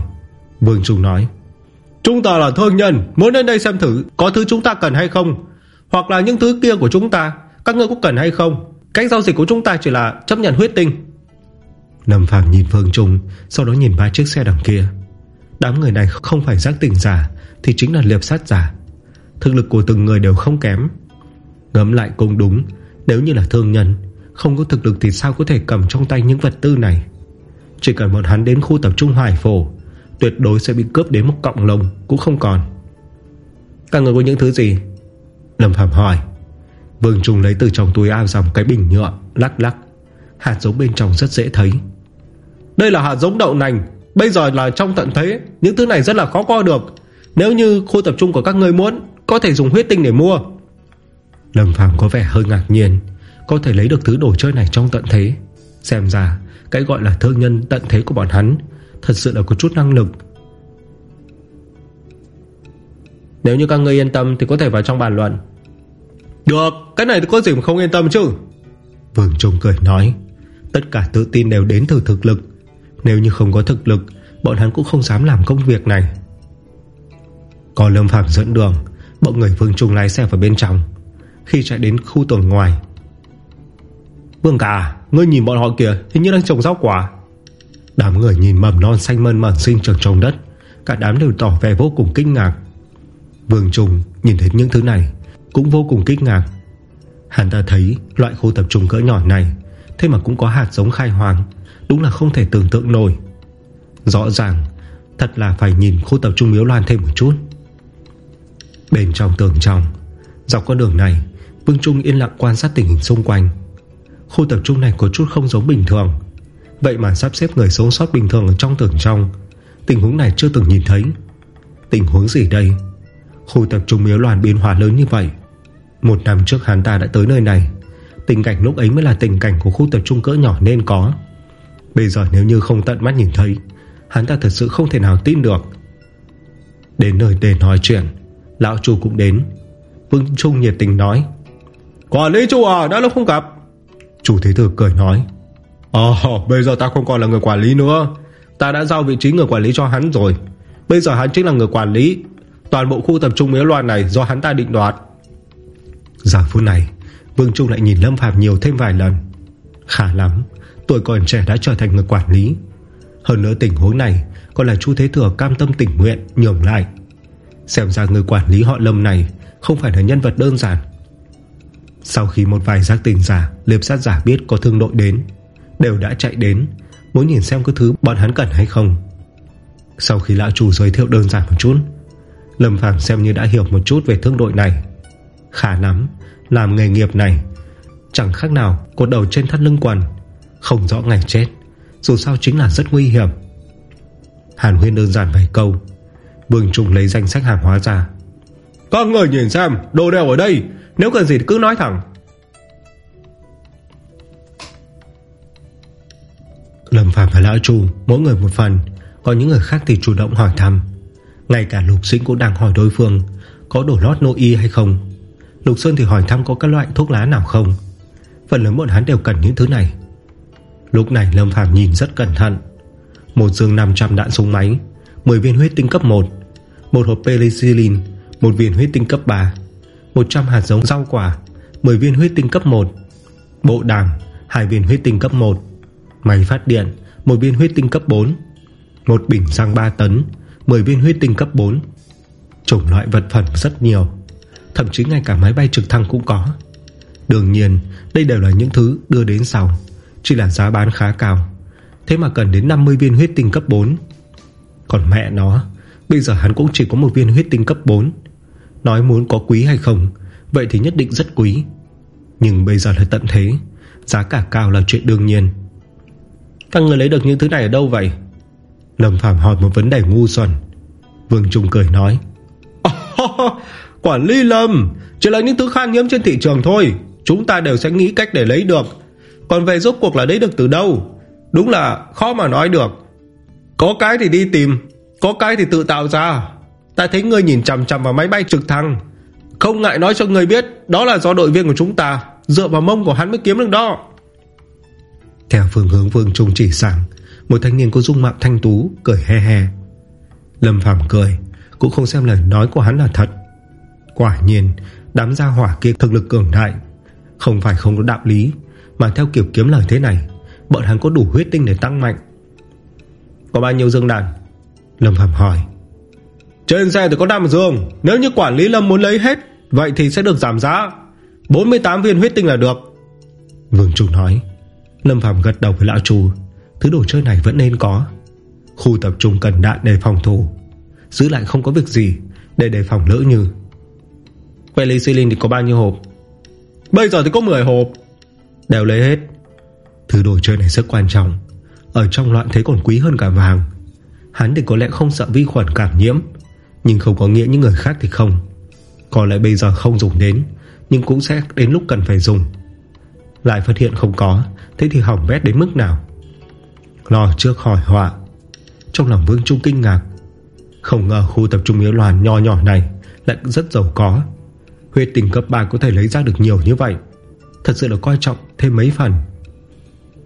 Vương Trung nói, Chúng ta là thương nhân, Muốn đến đây xem thử Có thứ chúng ta cần hay không, Hoặc là những thứ kia của chúng ta, Các ngươi có cần hay không? Cách giao dịch của chúng ta chỉ là chấp nhận huyết tinh. Lâm Phàm nhìn Vương Trung, Sau đó nhìn ba chiếc xe đằng kia. Đám người này không phải giác tỉnh giả, Thì chính là liệp sát giả. Thực lực của từng người đều không kém. Ngấm lại cũng đúng, Nếu như là thương nhân, Không có thực lực thì sao có thể cầm trong tay những vật tư này? Chỉ cần bọn hắn đến khu tập trung hoài phổ, Tuyệt đối sẽ bị cướp đến một cọng lồng Cũng không còn. Các người có những thứ gì? Lâm Phạm hỏi. Vương Trung lấy từ trong túi ao dòng cái bình nhựa, Lắc lắc. Hạt giống bên trong rất dễ thấy. Đây là hạt giống đậu nành. Bây giờ là trong tận thế. Những thứ này rất là khó coi được. Nếu như khu tập trung của các ngươi muốn, Có thể dùng huyết tinh để mua. Lâm Phàm có vẻ hơi ngạc nhiên. Có thể lấy được thứ đồ chơi này trong tận thế. Xem ra cái gọi là thương nhân tận thế của bọn hắn Thật sự là có chút năng lực. Nếu như các ngươi yên tâm Thì có thể vào trong bàn luận. Được Cái này thì có gì mà không yên tâm chứ? Vương Trung cười nói Tất cả tự tin đều đến từ thực lực. Nếu như không có thực lực Bọn hắn cũng không dám làm công việc này. Có Lâm Phạm dẫn đường Bọn người Vương Trung lái xe vào bên trong. Khi chạy đến khu tường ngoài Vương cả Ngươi nhìn bọn họ kìa, Hình như đang trồng rau quả. Đám người nhìn mầm non xanh mơn mởn sinh trưởng trong đất, Cả đám đều tỏ vẻ vô cùng kinh ngạc. Vương Trung nhìn thấy những thứ này, Cũng vô cùng kinh ngạc. Hắn ta thấy loại khu tập trung cỡ nhỏ này, Thế mà cũng có hạt giống khai hoàng Đúng là không thể tưởng tượng nổi. Rõ ràng, Thật là phải nhìn khu tập trung miếu loan thêm một chút. Bên trong tường trong, Dọc con đường này, Vương Trung yên lặng quan sát tình hình xung quanh. Khu tập trung này có chút không giống bình thường. Vậy mà sắp xếp người sống sót bình thường Ở trong tường trong, Tình huống này chưa từng nhìn thấy. Tình huống gì đây? Khu tập trung miếu loạn biến hóa lớn như vậy. Một năm trước hắn ta đã tới nơi này. Tình cảnh lúc ấy mới là tình cảnh Của khu tập trung cỡ nhỏ nên có. Bây giờ nếu như không tận mắt nhìn thấy, Hắn ta thật sự không thể nào tin được. Đến nơi để nói chuyện, Lão chủ cũng đến. Vương Trung nhiệt tình nói, Quản lý chủ à đã lâu không gặp. Chủ thế tử cười nói. Ồ bây giờ ta không còn là người quản lý nữa. Ta đã giao vị trí người quản lý cho hắn rồi. Bây giờ hắn chính là người quản lý. Toàn bộ khu tập trung miếu loan này do hắn ta định đoạt. Giờ phút này Vương Trung lại nhìn Lâm Phạm nhiều thêm vài lần. Khá lắm Tuổi còn trẻ đã trở thành người quản lý. Hơn nữa tình huống này Còn là chu Thế Thừa cam tâm tình nguyện nhường lại. Xem ra người quản lý họ Lâm này Không phải là nhân vật đơn giản sau khi một vài giác tình giả, Liệp sát giả biết có thương đội đến, Đều đã chạy đến, Muốn nhìn xem có thứ bọn hắn cần hay không. Sau khi lão chủ giới thiệu đơn giản một chút, Lâm Phàm xem như đã hiểu một chút về thương đội này. Khả lắm Làm nghề nghiệp này, Chẳng khác nào cột đầu trên thắt lưng quần, Không rõ ngày chết, Dù sao chính là rất nguy hiểm. Hàn Huyên đơn giản vài câu, Vương Trung lấy danh sách hàng hóa ra. Các người nhìn xem, Đồ đều ở đây nếu cần gì cứ nói thẳng. Lâm Phạm và Lão Chu, Mỗi người một phần, Còn những người khác thì chủ động hỏi thăm. Ngay cả Lục Sinh cũng đang hỏi đối phương, Có đổ lót nội y hay không. Lục Sơn thì hỏi thăm có các loại thuốc lá nào không. Phần lớn bọn hắn đều cần những thứ này. Lúc này Lâm Phạm nhìn rất cẩn thận. Một dương 500 đạn súng máy 10 viên huyết tinh cấp 1 Một hộp penicillin, Một viên huyết tinh cấp 3 100 hạt giống rau quả 10 viên huyết tinh cấp 1 Bộ đàm 2 viên huyết tinh cấp 1 Máy phát điện 1 viên huyết tinh cấp 4 1 bình xăng 3 tấn 10 viên huyết tinh cấp 4 Chủng loại vật phẩm rất nhiều, Thậm chí ngay cả máy bay trực thăng cũng có. Đương nhiên, Đây đều là những thứ đưa đến sau, Chỉ là giá bán khá cao. Thế mà cần đến 50 viên huyết tinh cấp 4 Còn mẹ nó, Bây giờ hắn cũng chỉ có một viên huyết tinh cấp 4 Nói muốn có quý hay không Vậy thì nhất định rất quý. Nhưng bây giờ là tận thế Giá cả cao là chuyện đương nhiên. Các người lấy được những thứ này ở đâu vậy? Lâm Phạm hỏi một vấn đề ngu xuẩn. Vương Trung cười nói Quản lý Lâm Chỉ là những thứ khan hiếm trên thị trường thôi. Chúng ta đều sẽ nghĩ cách để lấy được. Còn về rốt cuộc là lấy được từ đâu? Đúng là khó mà nói được. Có cái thì đi tìm Có cái thì tự tạo ra Ta thấy ngươi nhìn chằm chằm vào máy bay trực thăng. Không ngại nói cho ngươi biết, Đó là do đội viên của chúng ta, Dựa vào mông của hắn mới kiếm được đó. Theo phương hướng Vương Trung chỉ sang Một thanh niên có dung mạo thanh tú, Cười he he. Lâm Phàm cười, Cũng không xem lời nói của hắn là thật. Quả nhiên, Đám gia hỏa kia thực lực cường đại. Không phải không có đạo lý, Mà theo kiểu kiếm lời thế này, Bọn hắn có đủ huyết tinh để tăng mạnh. Có bao nhiêu dương đàn Lâm Phạm hỏi. Trên xe thì có 5 giường Nếu như quản lý Lâm muốn lấy hết, Vậy thì sẽ được giảm giá. 48 viên huyết tinh là được. Vương Trung nói. Lâm Phạm gật đầu với lão chủ Thứ đồ chơi này vẫn nên có. Khu tập trung cần đạn để phòng thủ. Giữ lại không có việc gì Để đề phòng lỡ như. Penicillin thì có bao nhiêu hộp? Bây giờ thì có 10 hộp. Đều lấy hết. Thứ đồ chơi này rất quan trọng. Ở trong loạn thế còn quý hơn cả vàng. Hắn thì có lẽ không sợ vi khuẩn cảm nhiễm. Nhưng không có nghĩa những người khác thì không. Có lẽ bây giờ không dùng đến, Nhưng cũng sẽ đến lúc cần phải dùng. Lại phát hiện không có, Thế thì hỏng bét đến mức nào? Lo trước hỏi họa. Trong lòng Vương Trung kinh ngạc. Không ngờ khu tập trung yếu loàn nho nhỏ này Lại rất giàu có. Huyết tình cấp 3 có thể lấy ra được nhiều như vậy. Thật sự là coi trọng thêm mấy phần.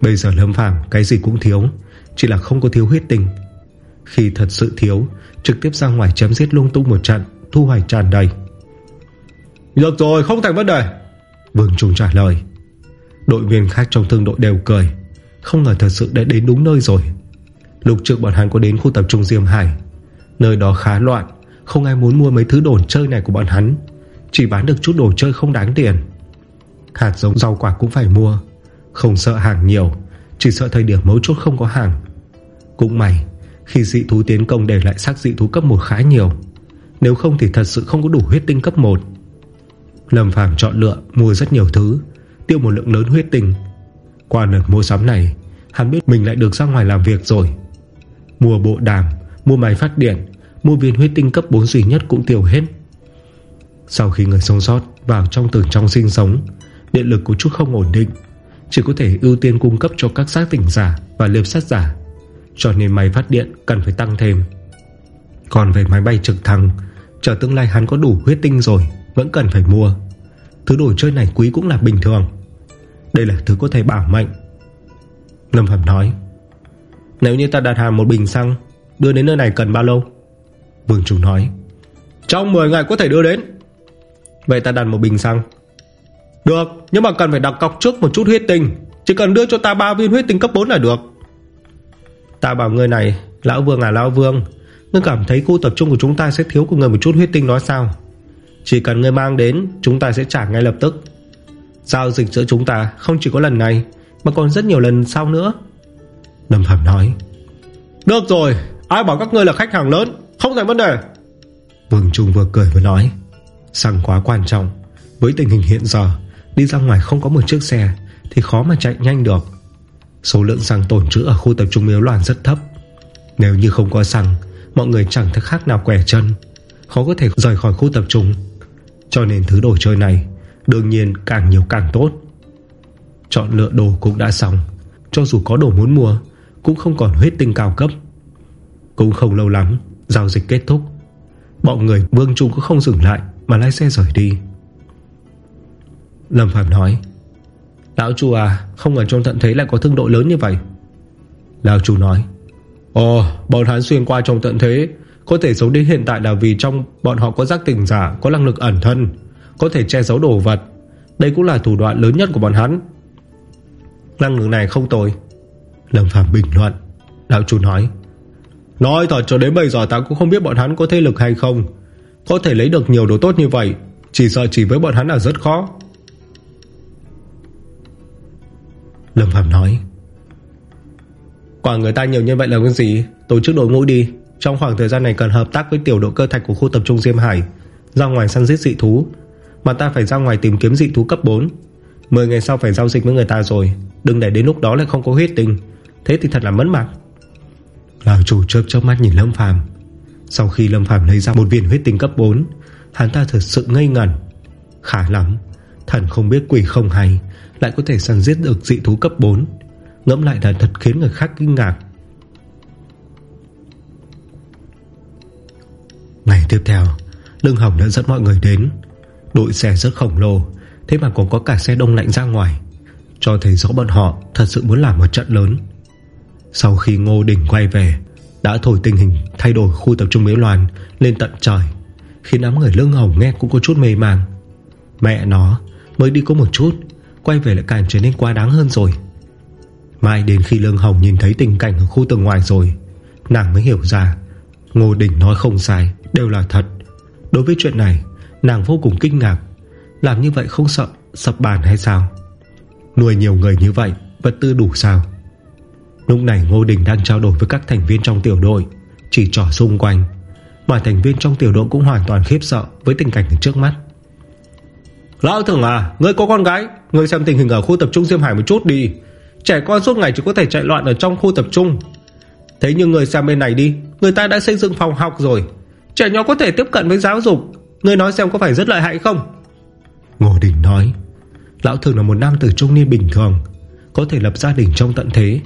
Bây giờ Lâm Phàm, cái gì cũng thiếu, Chỉ là không có thiếu huyết tình Khi thật sự thiếu Trực tiếp ra ngoài chấm giết lung tung một trận Thu hoạch tràn đầy. Được rồi không thành vấn đề. Vương Trung trả lời. Đội viên khác trong thương đội đều cười. Không ngờ thật sự đã đến đúng nơi rồi. Lúc trước bọn hắn có đến khu tập trung Diêm Hải. Nơi đó khá loạn Không ai muốn mua mấy thứ đồ chơi này của bọn hắn. Chỉ bán được chút đồ chơi không đáng tiền. Hạt giống rau quả cũng phải mua. Không sợ hàng nhiều Chỉ sợ thời điểm mấu chốt không có hàng. Cũng may khi dị thú tiến công để lại xác dị thú cấp 1 khá nhiều. Nếu không thì thật sự không có đủ huyết tinh cấp 1 Lâm Phàm chọn lựa Mua rất nhiều thứ, Tiêu một lượng lớn huyết tinh. Qua lần mua sắm này, Hắn biết mình lại được ra ngoài làm việc rồi. Mua bộ đàm, Mua máy phát điện, Mua viên huyết tinh cấp 4 duy nhất cũng tiêu hết. Sau khi người sống sót Vào trong tường trong sinh sống, Điện lực có chút không ổn định, Chỉ có thể ưu tiên cung cấp cho các xác tỉnh giả Và liệp sát giả. Cho nên máy phát điện cần phải tăng thêm. Còn về máy bay trực thăng, Chờ tương lai hắn có đủ huyết tinh rồi, Vẫn cần phải mua. Thứ đồ chơi này quý cũng là bình thường. Đây là thứ có thể bảo mệnh. Lâm Phạm nói, Nếu như ta đặt hàng một bình xăng, Đưa đến nơi này cần bao lâu? Vương Trung nói, Trong 10 ngày có thể đưa đến. Vậy ta đặt một bình xăng. Được, nhưng mà cần phải đặt cọc trước một chút huyết tinh. Chỉ cần đưa cho ta 3 viên huyết tinh cấp 4 là được. Ta bảo người này, Lão Vương à Lão Vương, Ngươi cảm thấy khu tập trung của chúng ta sẽ thiếu của người một chút huyết tinh đó sao? Chỉ cần người mang đến, Chúng ta sẽ trả ngay lập tức. Giao dịch giữa chúng ta không chỉ có lần này, Mà còn rất nhiều lần sau nữa. Lâm Phạm nói, Được rồi, Ai bảo các ngươi là khách hàng lớn, Không thành vấn đề. Vương Trung vừa cười vừa nói Xăng quá quan trọng, Với tình hình hiện giờ, Đi ra ngoài không có một chiếc xe Thì khó mà chạy nhanh được. Số lượng xăng tổn trữ ở khu tập trung miếu loạn rất thấp. Nếu như không có xăng, Mọi người chẳng thức khác nào quẻ chân, Khó có thể rời khỏi khu tập trung. Cho nên thứ đồ chơi này, Đương nhiên càng nhiều càng tốt. Chọn lựa đồ cũng đã xong. Cho dù có đồ muốn mua, Cũng không còn huyết tinh cao cấp. Cũng không lâu lắm, Giao dịch kết thúc. Bọn người Vương Trung cũng không dừng lại, Mà lái xe rời đi. Lâm Phạm nói Lão chủ à Không ngờ trong tận thế lại có thương đội lớn như vậy. Lão chủ nói, Ồ, bọn hắn xuyên qua trong tận thế, Có thể sống đến hiện tại là vì trong Bọn họ có giác tỉnh giả, Có năng lực ẩn thân, Có thể che giấu đồ vật. Đây cũng là thủ đoạn lớn nhất của bọn hắn. Năng lực này không tồi. Lâm Phạm bình luận. Lão chủ nói Nói thật, cho đến bây giờ ta cũng không biết bọn hắn có thế lực hay không. Có thể lấy được nhiều đồ tốt như vậy, Chỉ sợ chỉ với bọn hắn là rất khó. Lâm Phạm nói. Quả người ta nhiều như vậy là cái gì? Tổ chức đội ngũ đi. Trong khoảng thời gian này cần hợp tác với tiểu đội cơ thạch của khu tập trung Diêm Hải Ra ngoài săn giết dị thú. Mà ta phải ra ngoài tìm kiếm dị thú cấp 4 10 ngày sau phải giao dịch với người ta rồi. Đừng để đến lúc đó lại không có huyết tình Thế thì thật là mất mặt Lão chủ chớp chớp mắt nhìn Lâm Phàm. Sau khi Lâm Phàm lấy ra một viên huyết tinh cấp 4 Hắn ta thật sự ngây ngẩn. Khá lắm Thần không biết quỷ không hay lại có thể săn giết được dị thú cấp 4 Ngẫm lại là thật khiến người khác kinh ngạc. Ngày tiếp theo, Lương Hồng đã dẫn mọi người đến. Đội xe rất khổng lồ, Thế mà còn có cả xe đông lạnh ra ngoài. Cho thấy rõ bọn họ thật sự muốn làm một trận lớn. Sau khi Ngô Đình quay về, Đã thổi tình hình thay đổi khu tập trung miếu loàn Lên tận trời, Khiến đám người Lương Hồng nghe cũng có chút mê màng Mẹ nó, Mới đi có một chút Quay về lại càng trở nên quá đáng hơn rồi. Mai đến khi Lương Hồng nhìn thấy tình cảnh Ở khu tầng ngoài rồi, Nàng mới hiểu ra, Ngô Đình nói không sai, Đều là thật. Đối với chuyện này, Nàng vô cùng kinh ngạc, Làm như vậy không sợ sập bàn hay sao? Nuôi nhiều người như vậy, Vật tư đủ sao? Lúc này Ngô Đình đang trao đổi với các thành viên trong tiểu đội, Chỉ trỏ xung quanh. Mà thành viên trong tiểu đội cũng hoàn toàn khiếp sợ Với tình cảnh trước mắt. Lão thường à Ngươi có con gái, Ngươi xem tình hình ở khu tập trung Diêm Hải một chút đi. Trẻ con suốt ngày chỉ có thể chạy loạn Ở trong khu tập trung. Thế nhưng người xem bên này đi, Người ta đã xây dựng phòng học rồi. Trẻ nhỏ có thể tiếp cận với giáo dục. Người nói xem có phải rất lợi hại không? Ngô Đình nói. Lão thường là một nam tử trung niên bình thường, Có thể lập gia đình trong tận thế.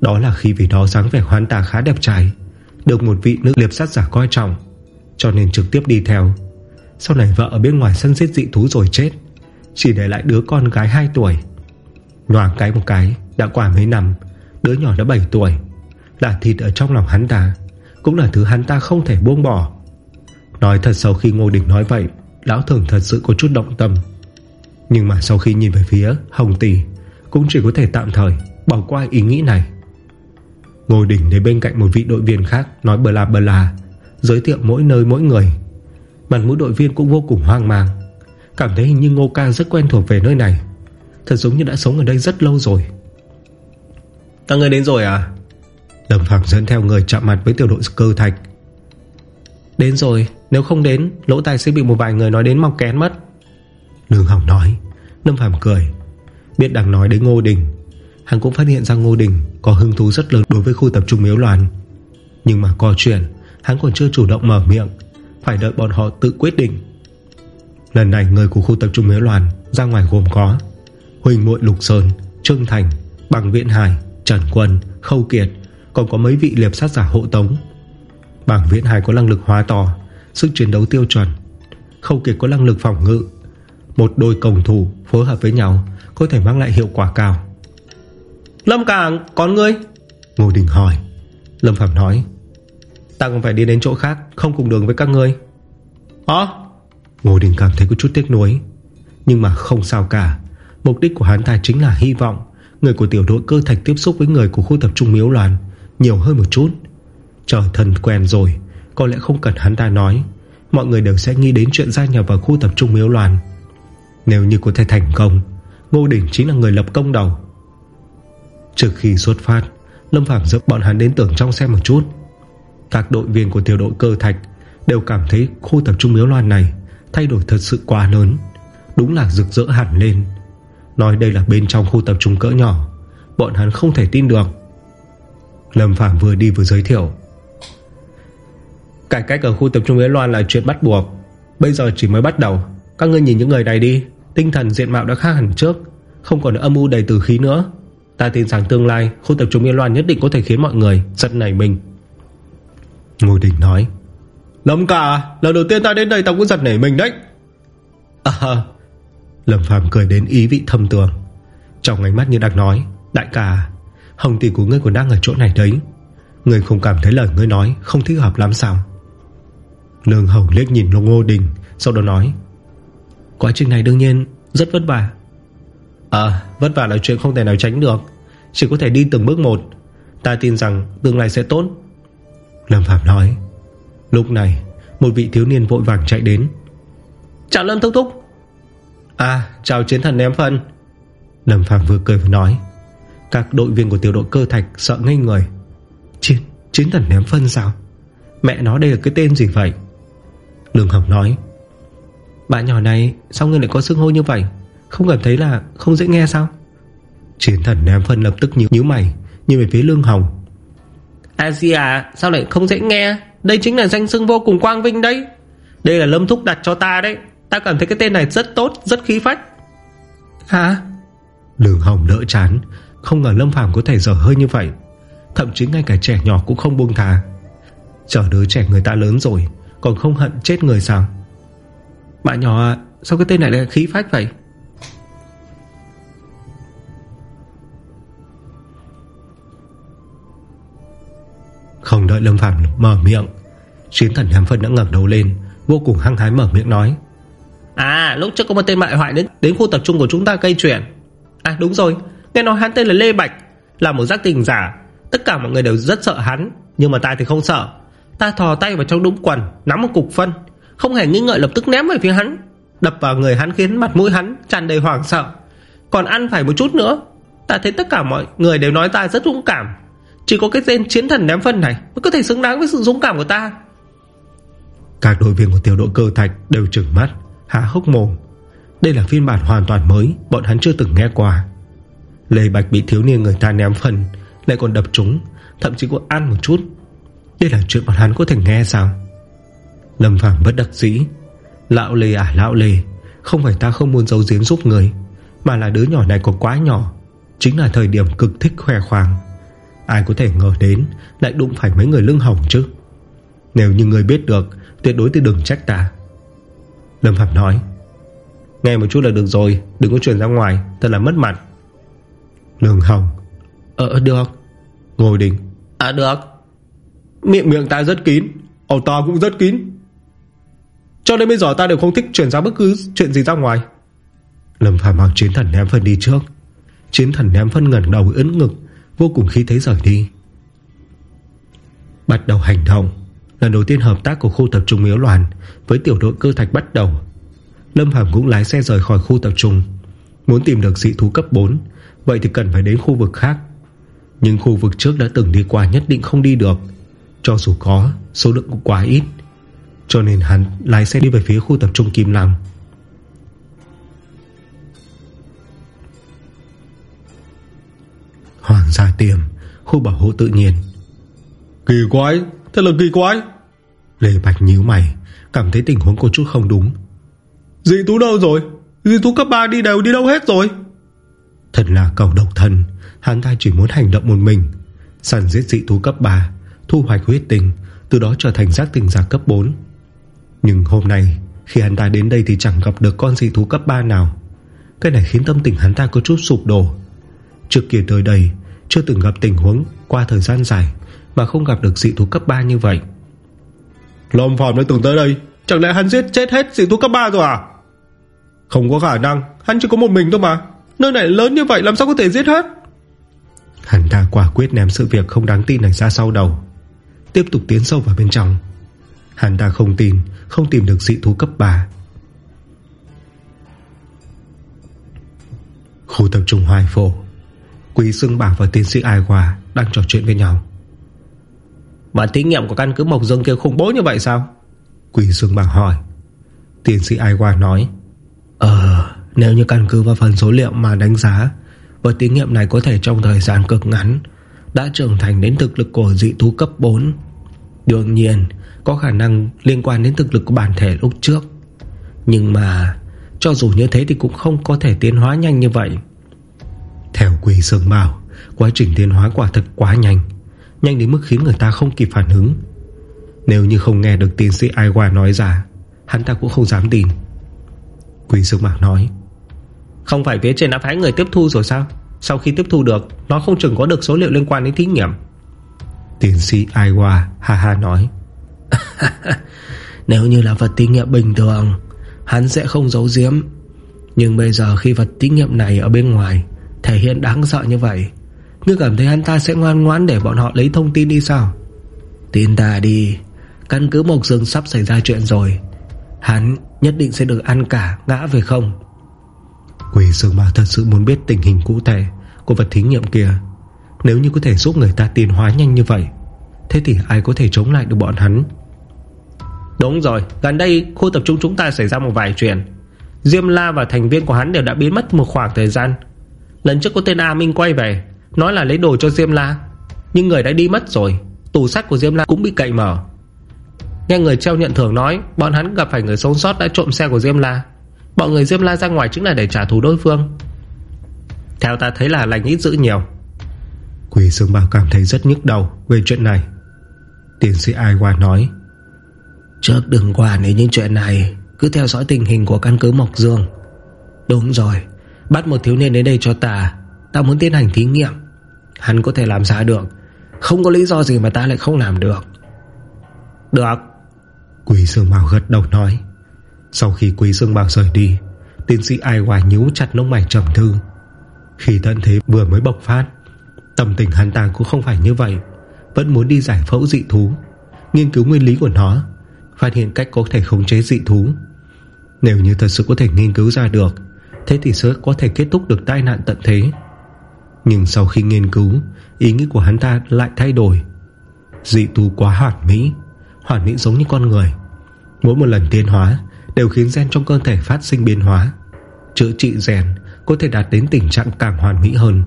Đó là khi vì đó dáng vẻ hoán tà khá đẹp trai, Được một vị nữ liệp sát giả coi trọng, Cho nên trực tiếp đi theo. Sau này vợ ở bên ngoài sân giết dị thú rồi chết? Chỉ để lại đứa con gái 2 tuổi. Noàng cái một cái, Đã qua mấy năm, Đứa nhỏ đã 7 tuổi. Là thịt ở trong lòng hắn ta, Cũng là thứ hắn ta không thể buông bỏ. Nói thật sau khi Ngô Đình nói vậy, Lão thường thật sự có chút động tâm. Nhưng mà sau khi nhìn về phía Hồng Tỷ, Cũng chỉ có thể tạm thời Bỏ qua ý nghĩ này. Ngô Đình đến bên cạnh một vị đội viên khác Nói bờ la bờ la Giới thiệu mỗi nơi mỗi người. Mặt mũi đội viên cũng vô cùng hoang mang. Cảm thấy hình như Ngô Ca rất quen thuộc về nơi này. Thật giống như đã sống ở đây rất lâu rồi. Các người đến rồi à? Lâm Phạm dẫn theo người chạm mặt với tiểu đội cơ thạch. Đến rồi Nếu không đến Lỗ tài sẽ bị một vài người nói đến mọc kén mất. Lương Hồng nói. Lâm Phạm cười. Biết đang nói đến Ngô Đình Hắn cũng phát hiện ra Ngô Đình Có hứng thú rất lớn đối với khu tập trung miếu loạn. Nhưng mà có chuyện Hắn còn chưa chủ động mở miệng Phải đợi bọn họ tự quyết định. Lần này người của khu tập trung miếu loạn Ra ngoài gồm có Huỳnh Muội Lục Sơn Trương Thành Bằng Viễn Hải Trần Quân Khâu Kiệt Còn có mấy vị liệp sát giả hộ tống. Bằng Viễn Hải có năng lực hóa to Sức chiến đấu tiêu chuẩn. Khâu Kiệt có năng lực phòng ngự. Một đôi công thủ phối hợp với nhau Có thể mang lại hiệu quả cao. Lâm Càng con ngươi? Ngô Đình hỏi. Lâm Phạm nói Ta còn phải đi đến chỗ khác, Không cùng đường với các ngươi. Hả? Ngô Đình cảm thấy có chút tiếc nuối, Nhưng mà không sao cả. Mục đích của hắn ta chính là hy vọng Người của tiểu đội cơ thạch tiếp xúc với người của khu tập trung miếu loạn Nhiều hơn một chút. Trời thần quen rồi, Có lẽ không cần hắn ta nói, Mọi người đều sẽ nghĩ đến chuyện gia nhập vào khu tập trung miếu loạn. Nếu như có thể thành công, Ngô Đình chính là người lập công đầu. Trước khi xuất phát, Lâm Phạm giúp bọn hắn đến tưởng trong xem một chút. Các đội viên của tiểu đội cơ thạch Đều cảm thấy khu tập trung miếu loan này Thay đổi thật sự quá lớn. Đúng là rực rỡ hẳn lên. Nói đây là bên trong khu tập trung cỡ nhỏ, Bọn hắn không thể tin được. Lâm Phạm vừa đi vừa giới thiệu. Cải cách ở khu tập trung Miếu Loan là chuyện bắt buộc. Bây giờ chỉ mới bắt đầu. Các ngươi nhìn những người này đi. Tinh thần diện mạo đã khác hẳn trước. Không còn âm u đầy từ khí nữa. Ta tin rằng tương lai khu tập trung Miếu Loan nhất định có thể khiến mọi người giật nảy mình. Ngô Đình nói. Lâm cả Lần đầu tiên ta đến đây ta cũng giật nảy mình đấy. À Lâm Phàm cười đến ý vị thâm tường. Trong ánh mắt như đang nói Đại ca Hồng tỷ của ngươi còn đang ở chỗ này đấy. Ngươi không cảm thấy lời ngươi nói Không thích hợp lắm sao? Lương Hồng liếc nhìn Lô Ngô Đình Sau đó nói. Quá trình này đương nhiên rất vất vả. À vất vả là chuyện không thể nào tránh được. Chỉ có thể đi từng bước một. Ta tin rằng tương lai sẽ tốt Lâm Phạm nói. Lúc này một vị thiếu niên vội vàng chạy đến. Chào Lâm Thúc Thúc. À chào chiến thần ném phân. Lâm Phạm vừa cười vừa nói. Các đội viên của tiểu đội cơ thạch sợ ngây người. Chiến, chiến thần ném phân sao? Mẹ nó đây là cái tên gì vậy? Lương Hồng nói. Bạn nhỏ này sao ngươi lại có xưng hô như vậy? Không cảm thấy là không dễ nghe sao? Chiến thần ném phân lập tức nhíu, nhíu mày Nhìn về phía Lương Hồng Asia sao lại không dễ nghe? Đây chính là danh xưng vô cùng quang vinh đấy. Đây là Lâm Thúc đặt cho ta đấy. Ta cảm thấy cái tên này rất tốt Rất khí phách. Hả? Lương Hồng đỡ chán. Không ngờ Lâm Phàm có thể dở hơi như vậy. Thậm chí ngay cả trẻ nhỏ cũng không buông thà Chờ đứa trẻ người ta lớn rồi Còn không hận chết người sao? Bạn nhỏ Sao cái tên này lại khí phách vậy Không đợi Lâm Phàm mở miệng Chiến thần Hàm Phân đã ngẩng đầu lên, Vô cùng hăng hái mở miệng nói. À lúc trước có một tên mại hoại đến đến khu tập trung của chúng ta gây chuyện. À đúng rồi, Nghe nói hắn tên là Lê Bạch, Là một giác tình giả. Tất cả mọi người đều rất sợ hắn, Nhưng mà ta thì không sợ. Ta thò tay vào trong đúng quần, Nắm một cục phân, Không hề nghi ngợi lập tức ném về phía hắn. Đập vào người hắn khiến mặt mũi hắn tràn đầy hoảng sợ. Còn ăn phải một chút nữa, Ta thấy tất cả mọi người đều nói ta rất dũng cảm. Chỉ có cái tên chiến thần ném phân này Mới có thể xứng đáng với sự dũng cảm của ta. Các đội viên của tiểu đội cơ thạch đều trừng mắt, Há hốc mồm. Đây là phiên bản hoàn toàn mới, Bọn hắn chưa từng nghe qua. Lê Bạch bị thiếu niên người ta ném phân, Lại còn đập chúng Thậm chí còn ăn một chút. Đây là chuyện bọn hắn có thể nghe sao? Lâm Phàm bất đắc dĩ. Lão Lê à lão Lê, Không phải ta không muốn giấu giếm giúp người, Mà là đứa nhỏ này còn quá nhỏ, Chính là thời điểm cực thích khoe khoang. Ai có thể ngờ đến Lại đụng phải mấy người lưng hỏng chứ? Nếu như người biết được, Tuyệt đối thì đừng trách ta. Lâm Phạm nói, Nghe một chút là được rồi, Đừng có chuyển ra ngoài Thật là mất mặt. Lương Hồng Ờ được. Ngồi đình À được. Miệng miệng ta rất kín Ồ to cũng rất kín. Cho đến bây giờ ta đều không thích chuyển ra bất cứ chuyện gì ra ngoài. Lâm Phạm mặc chiến thần ném phân đi trước. Chiến thần ném phân ngẩn đầu ấn ngực Vô cùng khí thế rời đi. Bắt đầu hành động, Lần đầu tiên hợp tác của khu tập trung miếu loạn Với tiểu đội cơ thạch bắt đầu. Lâm hàm cũng lái xe rời khỏi khu tập trung. Muốn tìm được dị thú cấp 4 Vậy thì cần phải đến khu vực khác. Nhưng khu vực trước đã từng đi qua nhất định không đi được. Cho dù có, Số lượng cũng quá ít. Cho nên hắn lái xe đi về phía khu tập trung Kim Lăng Hoàng gia tiềm Khu bảo hộ tự nhiên. Kỳ quái Thật là kỳ quái. Lê Bạch nhíu mày Cảm thấy tình huống có chút không đúng. Dị thú đâu rồi? Dị thú cấp 3 đi đều đi đâu hết rồi? Thật là cầu độc thân Hắn ta chỉ muốn hành động một mình. Săn giết dị thú cấp 3 Thu hoạch huyết tình Từ đó trở thành giác tình giả cấp 4 Nhưng hôm nay Khi hắn ta đến đây thì chẳng gặp được con dị thú cấp 3 nào. Cái này khiến tâm tình hắn ta có chút sụp đổ. Trước kia tới đây Chưa từng gặp tình huống qua thời gian dài Mà không gặp được dị thú cấp 3 như vậy. Lâm Phạm đã từng tới đây Chẳng lẽ hắn giết chết hết dị thú cấp 3 rồi à? Không có khả năng Hắn chỉ có một mình thôi mà. Nơi này lớn như vậy làm sao có thể giết hết? Hắn ta quả quyết ném sự việc không đáng tin này ra sau đầu Tiếp tục tiến sâu vào bên trong. Hắn ta không tin Không tìm được dị thú cấp 3 Khu tập trung hoài phổ Quý Sương Bảo và tiến sĩ Ai Hòa Đang trò chuyện với nhau. Mà thí nghiệm của căn cứ Mộc Dương kia khủng bố như vậy sao? Quý Sương Bảo hỏi. Tiến sĩ Ai Hòa nói Ờ nếu như căn cứ vào phần số liệu mà đánh giá Vật thí nghiệm này có thể trong thời gian cực ngắn Đã trưởng thành đến thực lực của dị thú cấp 4 Đương nhiên Có khả năng liên quan đến thực lực của bản thể lúc trước. Nhưng mà Cho dù như thế thì cũng không có thể tiến hóa nhanh như vậy Theo Quỳ Sương Bảo Quá trình tiến hóa quả thật quá nhanh. Nhanh đến mức khiến người ta không kịp phản ứng. Nếu như không nghe được tiến sĩ Ai Hoa nói ra Hắn ta cũng không dám tin. Quỳ Sương Bảo nói Không phải phía trên đã phái người tiếp thu rồi sao? Sau khi tiếp thu được Nó không chừng có được số liệu liên quan đến thí nghiệm. Tiến sĩ Ai Hoa ha ha nói Nếu như là vật thí nghiệm bình thường Hắn sẽ không giấu giếm. Nhưng bây giờ khi vật thí nghiệm này ở bên ngoài Thể hiện đáng sợ như vậy? Ngươi cảm thấy hắn ta sẽ ngoan ngoãn Để bọn họ lấy thông tin đi sao? Tin ta đi. Căn cứ Mộc Dương sắp xảy ra chuyện rồi Hắn nhất định sẽ được ăn cả Ngã về không. Quỷ sương ma thật sự muốn biết tình hình cụ thể Của vật thí nghiệm kia. Nếu như có thể giúp người ta tiến hóa nhanh như vậy Thế thì ai có thể chống lại được bọn hắn? Đúng rồi Gần đây khu tập trung chúng ta xảy ra một vài chuyện. Diêm La và thành viên của hắn đều đã biến mất một khoảng thời gian Lần trước có tên A Minh quay về Nói là lấy đồ cho Diêm La. Nhưng người đã đi mất rồi Tủ sách của Diêm La cũng bị cậy mở. Nghe người treo nhận thưởng nói Bọn hắn gặp phải người sống sót đã trộm xe của Diêm La. Bọn người Diêm La ra ngoài chính là để trả thù đối phương. Theo ta thấy là lành ít dữ nhiều. Quỷ Dương Bảo cảm thấy rất nhức đầu Về chuyện này. Tiến sĩ Ai Hoa nói Trước đừng quản đến những chuyện này Cứ theo dõi tình hình của căn cứ Mộc Dương. Đúng rồi Bắt một thiếu niên đến đây cho ta. Ta muốn tiến hành thí nghiệm. Hắn có thể làm ra được. Không có lý do gì mà ta lại không làm được. Được. Quý Dương Bảo gật đầu nói. Sau khi Quý Dương Bảo rời đi, Tiến sĩ Ai Hòa nhíu chặt lông mày trầm thư Khi thân thế vừa mới bộc phát, Tâm tình hắn ta cũng không phải như vậy. Vẫn muốn đi giải phẫu dị thú. Nghiên cứu nguyên lý của nó, Phát hiện cách có thể khống chế dị thú. Nếu như thật sự có thể nghiên cứu ra được Thế thì sẽ có thể kết thúc được tai nạn tận thế. Nhưng sau khi nghiên cứu, Ý nghĩ của hắn ta lại thay đổi. Dị tu quá hoàn mỹ Hoàn mỹ giống như con người. Mỗi một lần tiến hóa Đều khiến gen trong cơ thể phát sinh biến hóa. Chữa trị rèn Có thể đạt đến tình trạng càng hoàn mỹ hơn.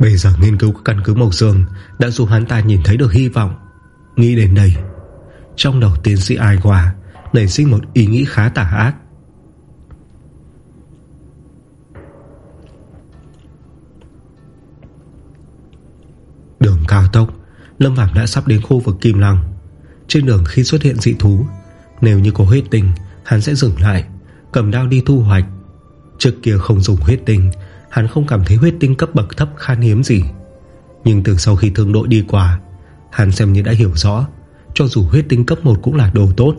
Bây giờ nghiên cứu các căn cứ Mộc Dương Đã giúp hắn ta nhìn thấy được hy vọng. Nghĩ đến đây, Trong đầu tiến sĩ ai Hòa Nảy sinh một ý nghĩ khá tả ác. Đường cao tốc, Lâm Phạm đã sắp đến khu vực Kim Lăng. Trên đường khi xuất hiện dị thú, Nếu như có huyết tinh, Hắn sẽ dừng lại, Cầm đao đi thu hoạch. Trước kia không dùng huyết tinh Hắn không cảm thấy huyết tinh cấp bậc thấp khan hiếm gì. Nhưng từ sau khi thương đội đi qua, Hắn xem như đã hiểu rõ, Cho dù huyết tinh cấp 1 cũng là đồ tốt.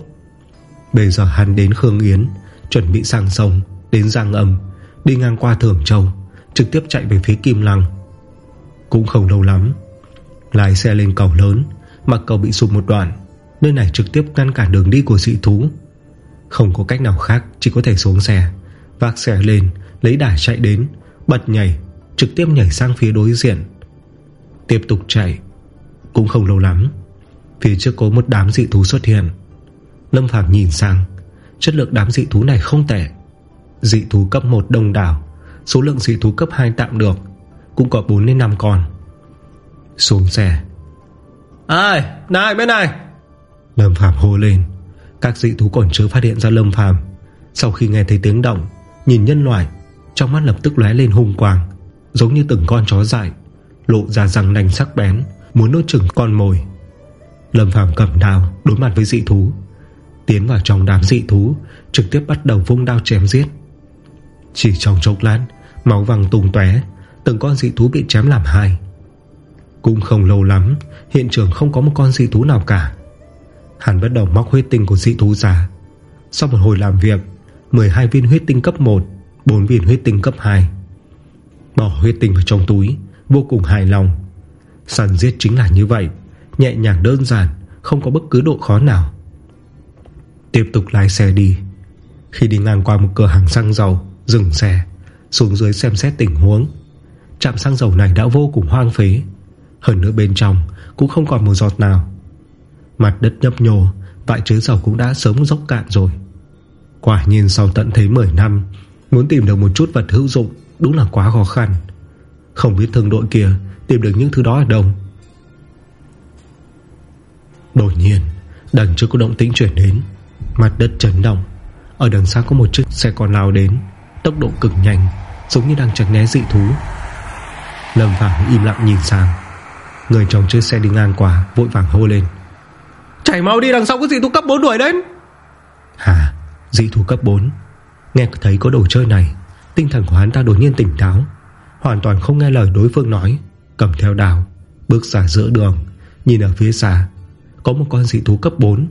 Bây giờ hắn đến Khương Yến, Chuẩn bị sang sông, Đến Giang Âm, Đi ngang qua thưởng Châu, Trực tiếp chạy về phía Kim Lăng. Cũng không lâu lắm, Lái xe lên cầu lớn, Mặc cầu bị sụp một đoạn, Nơi này trực tiếp ngăn cản đường đi của dị thú. Không có cách nào khác, Chỉ có thể xuống xe, Vác xe lên, Lấy đải chạy đến. Bật nhảy Trực tiếp nhảy sang phía đối diện. Tiếp tục chạy Cũng không lâu lắm Phía trước có một đám dị thú xuất hiện. Lâm Phàm nhìn sang Chất lượng đám dị thú này không tệ. Dị thú cấp 1 đông đảo Số lượng dị thú cấp 2 tạm được Cũng có 4 đến 5 con. Xuống xe Ai này bên này. Lâm Phàm hô lên. Các dị thú còn chưa phát hiện ra Lâm Phàm. Sau khi nghe thấy tiếng động Nhìn nhân loại trong mắt lập tức lóe lên hung quang, Giống như từng con chó dại, Lộ ra răng nành sắc bén, Muốn nốt chừng con mồi. Lâm Phàm cầm đào đối mặt với dị thú, Tiến vào trong đám dị thú, Trực tiếp bắt đầu vung đao chém giết. Chỉ trong chốc lát, Máu vàng tung tóe, Từng con dị thú bị chém làm hai. Cũng không lâu lắm, Hiện trường không có một con dị thú nào cả. Hắn bắt đầu móc huyết tinh của dị thú ra. Sau một hồi làm việc 12 viên huyết tinh cấp 1 4 viên huyết tinh cấp 2 Bỏ huyết tinh vào trong túi, Vô cùng hài lòng. Săn giết chính là như vậy, Nhẹ nhàng đơn giản, Không có bất cứ độ khó nào. Tiếp tục lái xe đi. Khi đi ngang qua một cửa hàng xăng dầu, Dừng xe, Xuống dưới xem xét tình huống. Trạm xăng dầu này đã vô cùng hoang phế. Hơn nữa bên trong Cũng không còn một giọt nào. Mặt đất nhấp nhô Vại chứa dầu cũng đã sớm dốc cạn rồi. Quả nhiên sau tận thấy 10 năm Muốn tìm được một chút vật hữu dụng Đúng là quá khó khăn. Không biết thương đội kia Tìm được những thứ đó ở đâu. Đột nhiên, Đằng trước có động tĩnh chuyển đến. Mặt đất chấn động. Ở đằng xa có một chiếc xe con lao đến. Tốc độ cực nhanh, Giống như đang tránh né dị thú. Lâm Phạm im lặng nhìn sang. Người trong chiếc xe đi ngang qua, Vội vàng hô lên. Chảy mau đi, đằng sau có dị thú cấp 4 đuổi đến Hả? Dị thú cấp 4 Nghe thấy có đồ chơi này Tinh thần của hắn ta đột nhiên tỉnh táo. Hoàn toàn không nghe lời đối phương nói. Cầm theo đào Bước ra giữa đường Nhìn ở phía xa. Có một con dị thú cấp 4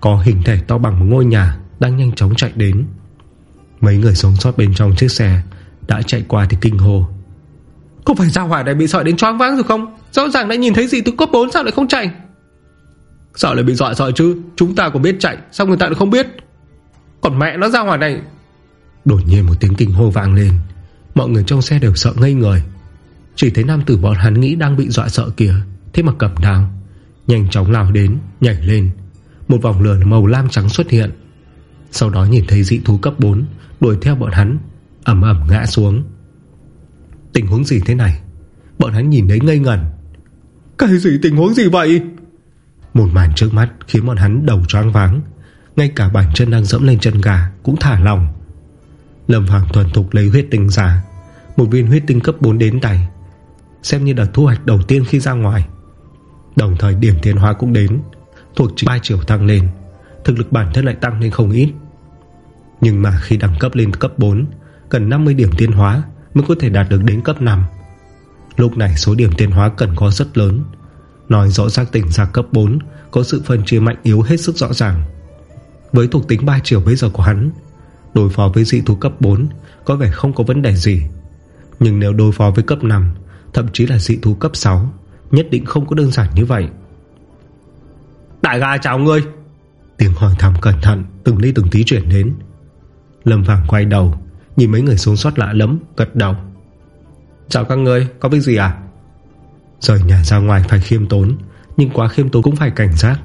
Có hình thể to bằng một ngôi nhà Đang nhanh chóng chạy đến. Mấy người sống sót bên trong chiếc xe Đã chạy qua thì kinh hồ Không phải ra hỏa này bị sợ đến choáng váng rồi không? Rõ ràng đã nhìn thấy gì từ cấp 4 sao lại không chạy? Sao lại bị dọa sợ chứ? Chúng ta còn biết chạy Sao người ta lại không biết? Còn mẹ nó ra ngoài này Đột nhiên một tiếng kinh hô vang lên. Mọi người trong xe đều sợ ngây người. Chỉ thấy nam tử bọn hắn nghĩ đang bị dọa sợ kìa Thế mà cầm đao, Nhanh chóng lao đến, nhảy lên. Một vòng lửa màu lam trắng xuất hiện. Sau đó nhìn thấy dị thú cấp 4 Đuổi theo bọn hắn Ẩm ẩm ngã xuống. Tình huống gì thế này? Bọn hắn nhìn thấy ngây ngẩn. Cái gì tình huống gì vậy? Một màn trước mắt khiến bọn hắn đầu choáng váng. Ngay cả bản chân đang dẫm lên chân gà Cũng thả lòng Lâm hoàng thuần thục lấy huyết tinh ra. Một viên huyết tinh cấp 4 đến tay. Xem như đợt thu hoạch đầu tiên khi ra ngoài. Đồng thời điểm tiến hóa cũng đến. Thuộc chỉ 3 chiều tăng lên. Thực lực bản thân lại tăng lên không ít. Nhưng mà khi đẳng cấp lên cấp 4 Cần 50 điểm tiến hóa Mới có thể đạt được đến cấp 5 Lúc này số điểm tiến hóa cần có rất lớn. Nói rõ ràng tỉnh ra cấp 4 Có sự phân chia mạnh yếu hết sức rõ ràng. Với thuộc tính 3 chiều bây giờ của hắn Đối phó với dị thú cấp 4 Có vẻ không có vấn đề gì. Nhưng nếu đối phó với cấp 5 Thậm chí là dị thú cấp 6 Nhất định không có đơn giản như vậy. Đại gà chào ngươi. Tiếng hỏi thăm cẩn thận Từng ly từng tí chuyển đến. Lâm Vàng quay đầu Nhìn mấy người xuống sót lạ lắm Gật đầu. Chào các người có việc gì à? Rời nhà ra ngoài phải khiêm tốn Nhưng quá khiêm tốn cũng phải cảnh giác.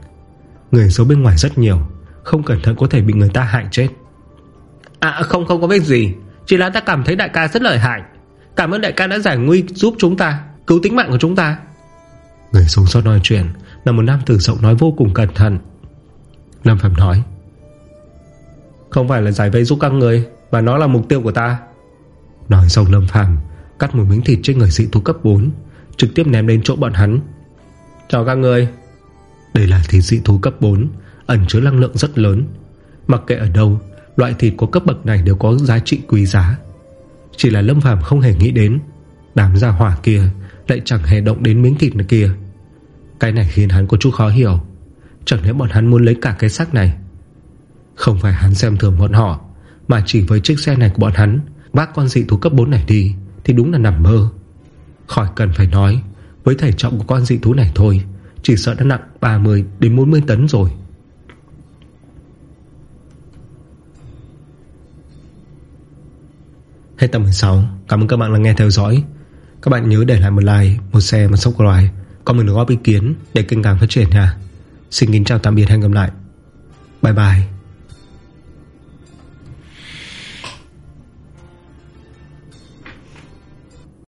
Người xấu bên ngoài rất nhiều Không cẩn thận có thể bị người ta hại chết À không không có việc gì. Chỉ là ta cảm thấy đại ca rất lợi hại. Cảm ơn đại ca đã giải nguy giúp chúng ta, Cứu tính mạng của chúng ta. Người sống sót nói chuyện, Là một nam tử giọng nói vô cùng cẩn thận. Lâm Phạm nói, Không phải là giải vây giúp các người, Mà nó là mục tiêu của ta. Nói xong, Lâm Phạm Cắt một miếng thịt trên người dị thú cấp 4 Trực tiếp ném lên chỗ bọn hắn. Chào các người. Đây là thịt dị thú cấp 4 Ẩn chứa năng lượng rất lớn. Mặc kệ ở đâu Loại thịt có cấp bậc này đều có giá trị quý giá. Chỉ là Lâm Phàm không hề nghĩ đến, Đám gia hỏa kia Lại chẳng hề động đến miếng thịt này kia. Cái này khiến hắn có chút khó hiểu. Chẳng lẽ bọn hắn muốn lấy cả cái xác này? Không phải hắn xem thường bọn họ, Mà chỉ với chiếc xe này của bọn hắn, Vác con dị thú cấp 4 này đi, Thì đúng là nằm mơ. Khỏi cần phải nói, Với thể trọng của con dị thú này thôi, Chỉ sợ đã nặng 30 đến 40 tấn rồi. Hết tập 16 Cảm ơn các bạn đã nghe theo dõi. Các bạn nhớ để lại một like, một share, một subscribe. Còn mình góp ý kiến để kênh càng phát triển nha. Xin kính chào tạm biệt hẹn gặp lại. Bye bye.